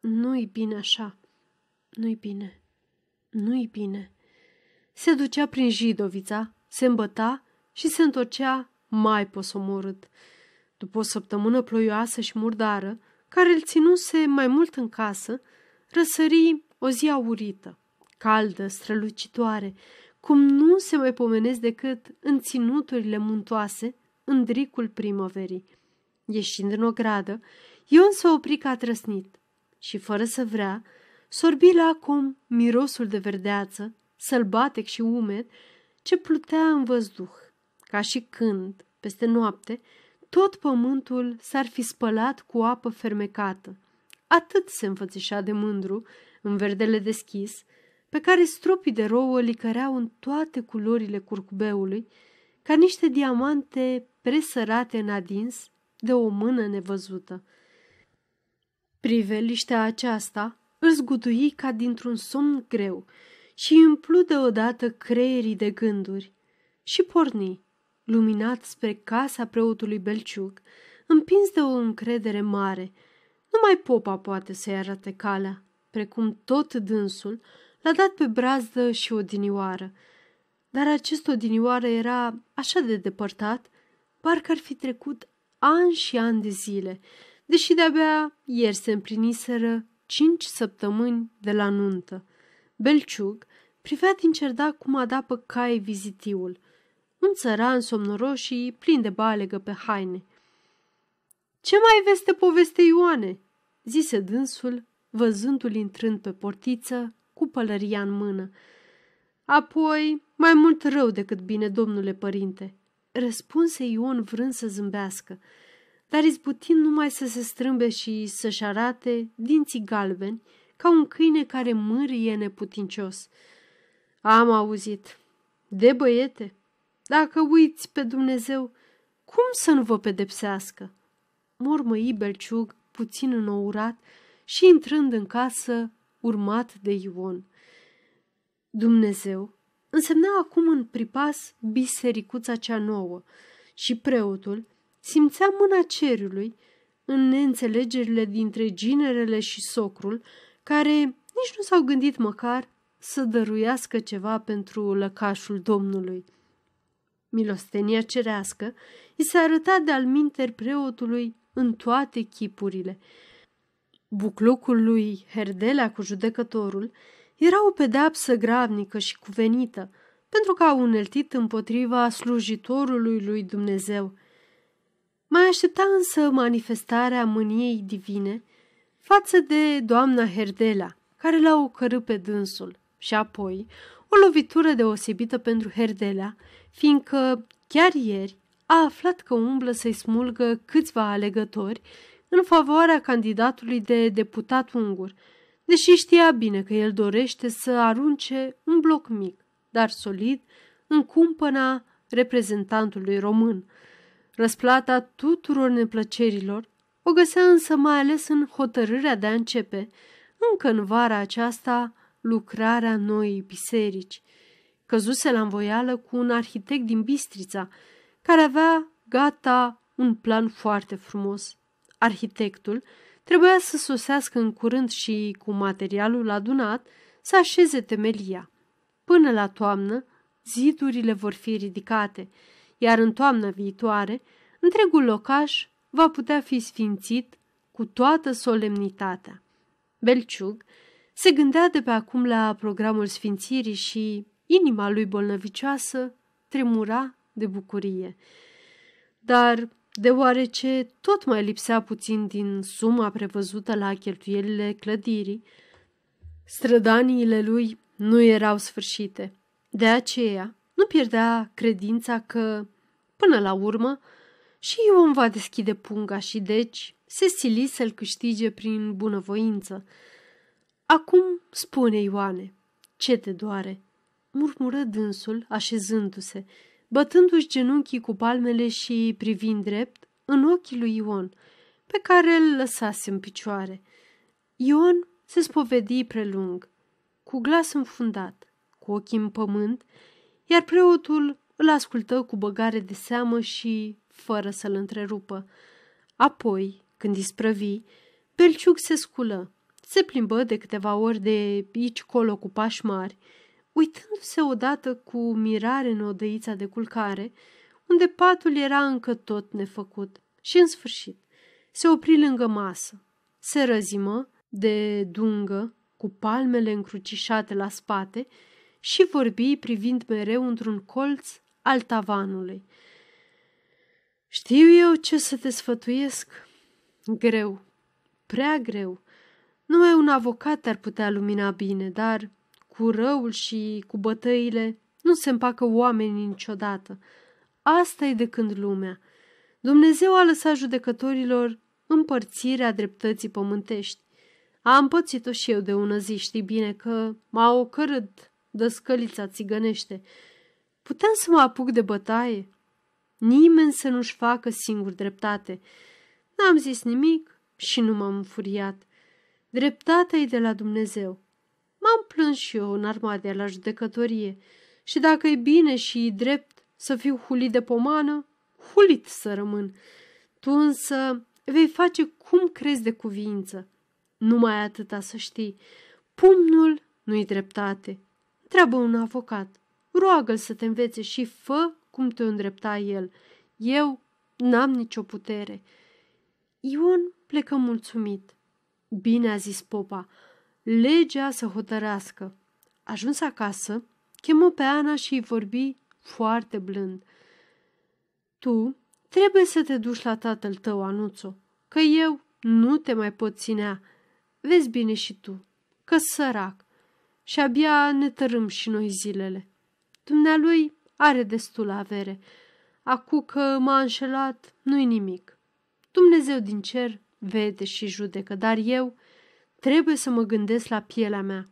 Nu-i bine așa. Nu-i bine. Nu-i bine. Se ducea prin Jidovița, se îmbăta și se întorcea mai posomorât. După o săptămână ploioasă și murdară, care îl ținuse mai mult în casă, răsări o zi aurită, caldă, strălucitoare, cum nu se mai pomenesc decât în ținuturile muntoase, în dricul primăverii. Ieșind în ogradă, Ion se opri ca trăsnit. și, fără să vrea, sorbi la acum mirosul de verdeață, sălbatec și umed, ce plutea în văzduh, ca și când, peste noapte, tot pământul s-ar fi spălat cu apă fermecată. Atât se înfățișa de mândru, în verdele deschis, pe care stropii de rouă licăreau în toate culorile curcubeului, ca niște diamante presărate în adins de o mână nevăzută. Priveliștea aceasta îl zgudui ca dintr-un somn greu și împlu deodată creierii de gânduri și porni, luminat spre casa preotului Belciug, împins de o încredere mare. Numai popa poate să-i arate calea, precum tot dânsul l-a dat pe brazdă și odinioară. Dar acest odinioară era așa de depărtat, parcă ar fi trecut ani și ani de zile, deși de-abia ieri se împliniseră cinci săptămâni de la nuntă. Belciug privea din cerdac cum adapă cai vizitiul, un țăran somnoros și plin de balegă pe haine. Ce mai veste poveste Ioane?" zise dânsul, văzându-l intrând pe portiță cu pălăria în mână. Apoi, mai mult rău decât bine, domnule părinte, răspunse Ion vrând să zâmbească, dar izbutind numai să se strâmbe și să-și arate dinții galbeni, ca un câine care mârie neputincios. Am auzit. De băiete, dacă uiți pe Dumnezeu, cum să nu vă pedepsească? Mormăi Belciug, puțin înourat, și intrând în casă, urmat de Ion. Dumnezeu însemna acum în pripas bisericuța cea nouă și preotul simțea mâna cerului în neînțelegerile dintre ginerele și socrul, care nici nu s-au gândit măcar să dăruiască ceva pentru lăcașul Domnului. Milostenia cerească îi se arăta de-al minter preotului în toate chipurile. Buclucul lui Herdelea cu judecătorul era o pedeapsă gravnică și cuvenită, pentru că a uneltit împotriva slujitorului lui Dumnezeu. Mai aștepta însă manifestarea mâniei divine față de doamna Herdela, care l-a ocărât pe dânsul, și apoi o lovitură deosebită pentru Herdela, fiindcă chiar ieri a aflat că umblă să-i smulgă câțiva alegători în favoarea candidatului de deputat ungur, deși știa bine că el dorește să arunce un bloc mic, dar solid, în cumpăna reprezentantului român. Răsplata tuturor neplăcerilor o găsea însă mai ales în hotărârea de a începe, încă în vara aceasta, lucrarea noii biserici. Căzuse la învoială cu un arhitect din Bistrița, care avea gata un plan foarte frumos. Arhitectul trebuia să sosească în curând și, cu materialul adunat, să așeze temelia. Până la toamnă, zidurile vor fi ridicate, iar în toamna viitoare, întregul locaș va putea fi sfințit cu toată solemnitatea. Belciug se gândea de pe acum la programul sfințirii și inima lui bolnăvicioasă tremura de bucurie. Dar, deoarece tot mai lipsea puțin din suma prevăzută la cheltuielile clădirii, strădaniile lui nu erau sfârșite. De aceea, nu pierdea credința că, până la urmă, și Ion va deschide punga și deci se sili să-l câștige prin bunăvoință. Acum spune, Ioane, ce te doare? Murmură dânsul, așezându-se, bătându-și genunchii cu palmele și privind drept în ochii lui Ion, pe care îl lăsase în picioare. Ion se spovedi prelung, cu glas înfundat, cu ochii în pământ, iar preotul îl ascultă cu băgare de seamă și fără să-l întrerupă. Apoi, când isprăvi, Belciuc se sculă, se plimbă de câteva ori de aici colo cu pași mari, uitându-se odată cu mirare în odăița de culcare, unde patul era încă tot nefăcut și, în sfârșit, se opri lângă masă, se răzimă de dungă, cu palmele încrucișate la spate și vorbi privind mereu într-un colț al tavanului. Știu eu ce să te sfătuiesc. Greu, prea greu, Numai un avocat ar putea lumina bine, dar cu răul și cu bătăile nu se împacă oamenii niciodată. Asta e de când lumea. Dumnezeu a lăsat judecătorilor împărțirea dreptății pământești. Am pățit-o și eu de ună zi, știi bine că m-a ocărât dăscălița țigănește. Puteam să mă apuc de bătaie? Nimeni să nu-și facă singur dreptate. N-am zis nimic și nu m-am înfuriat. Dreptatea e de la Dumnezeu. M-am plâns și eu în armadia la judecătorie și dacă e bine și e drept să fiu hulit de pomană, hulit să rămân. Tu însă vei face cum crezi de cuvință. Numai atâta să știi. Pumnul nu-i dreptate. Treabă un avocat. Roagă-l să te învețe și fă cum te îndrepta el. Eu n-am nicio putere. Ion plecă mulțumit. Bine a zis popa, legea să hotărească. Ajuns acasă, chemă pe Ana și îi vorbi foarte blând. Tu trebuie să te duci la tatăl tău, Anuțo, că eu nu te mai pot ținea. Vezi bine și tu, că sărac și abia ne tărâm și noi zilele. Dumnealui are destul avere. Acu că m-a înșelat, nu-i nimic. Dumnezeu din cer vede și judecă, dar eu trebuie să mă gândesc la pielea mea.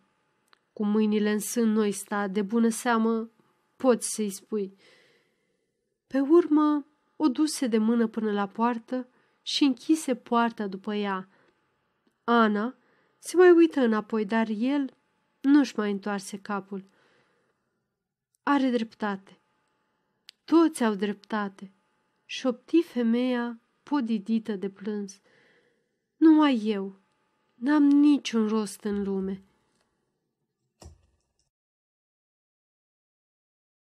Cu mâinile în sân noi sta, de bună seamă poți să-i spui. Pe urmă o duse de mână până la poartă și închise poarta după ea. Ana se mai uită înapoi, dar el nu-și mai întoarse capul. Are dreptate. Toți au dreptate. Șopti femeia podidită de plâns. Numai eu. N-am niciun rost în lume.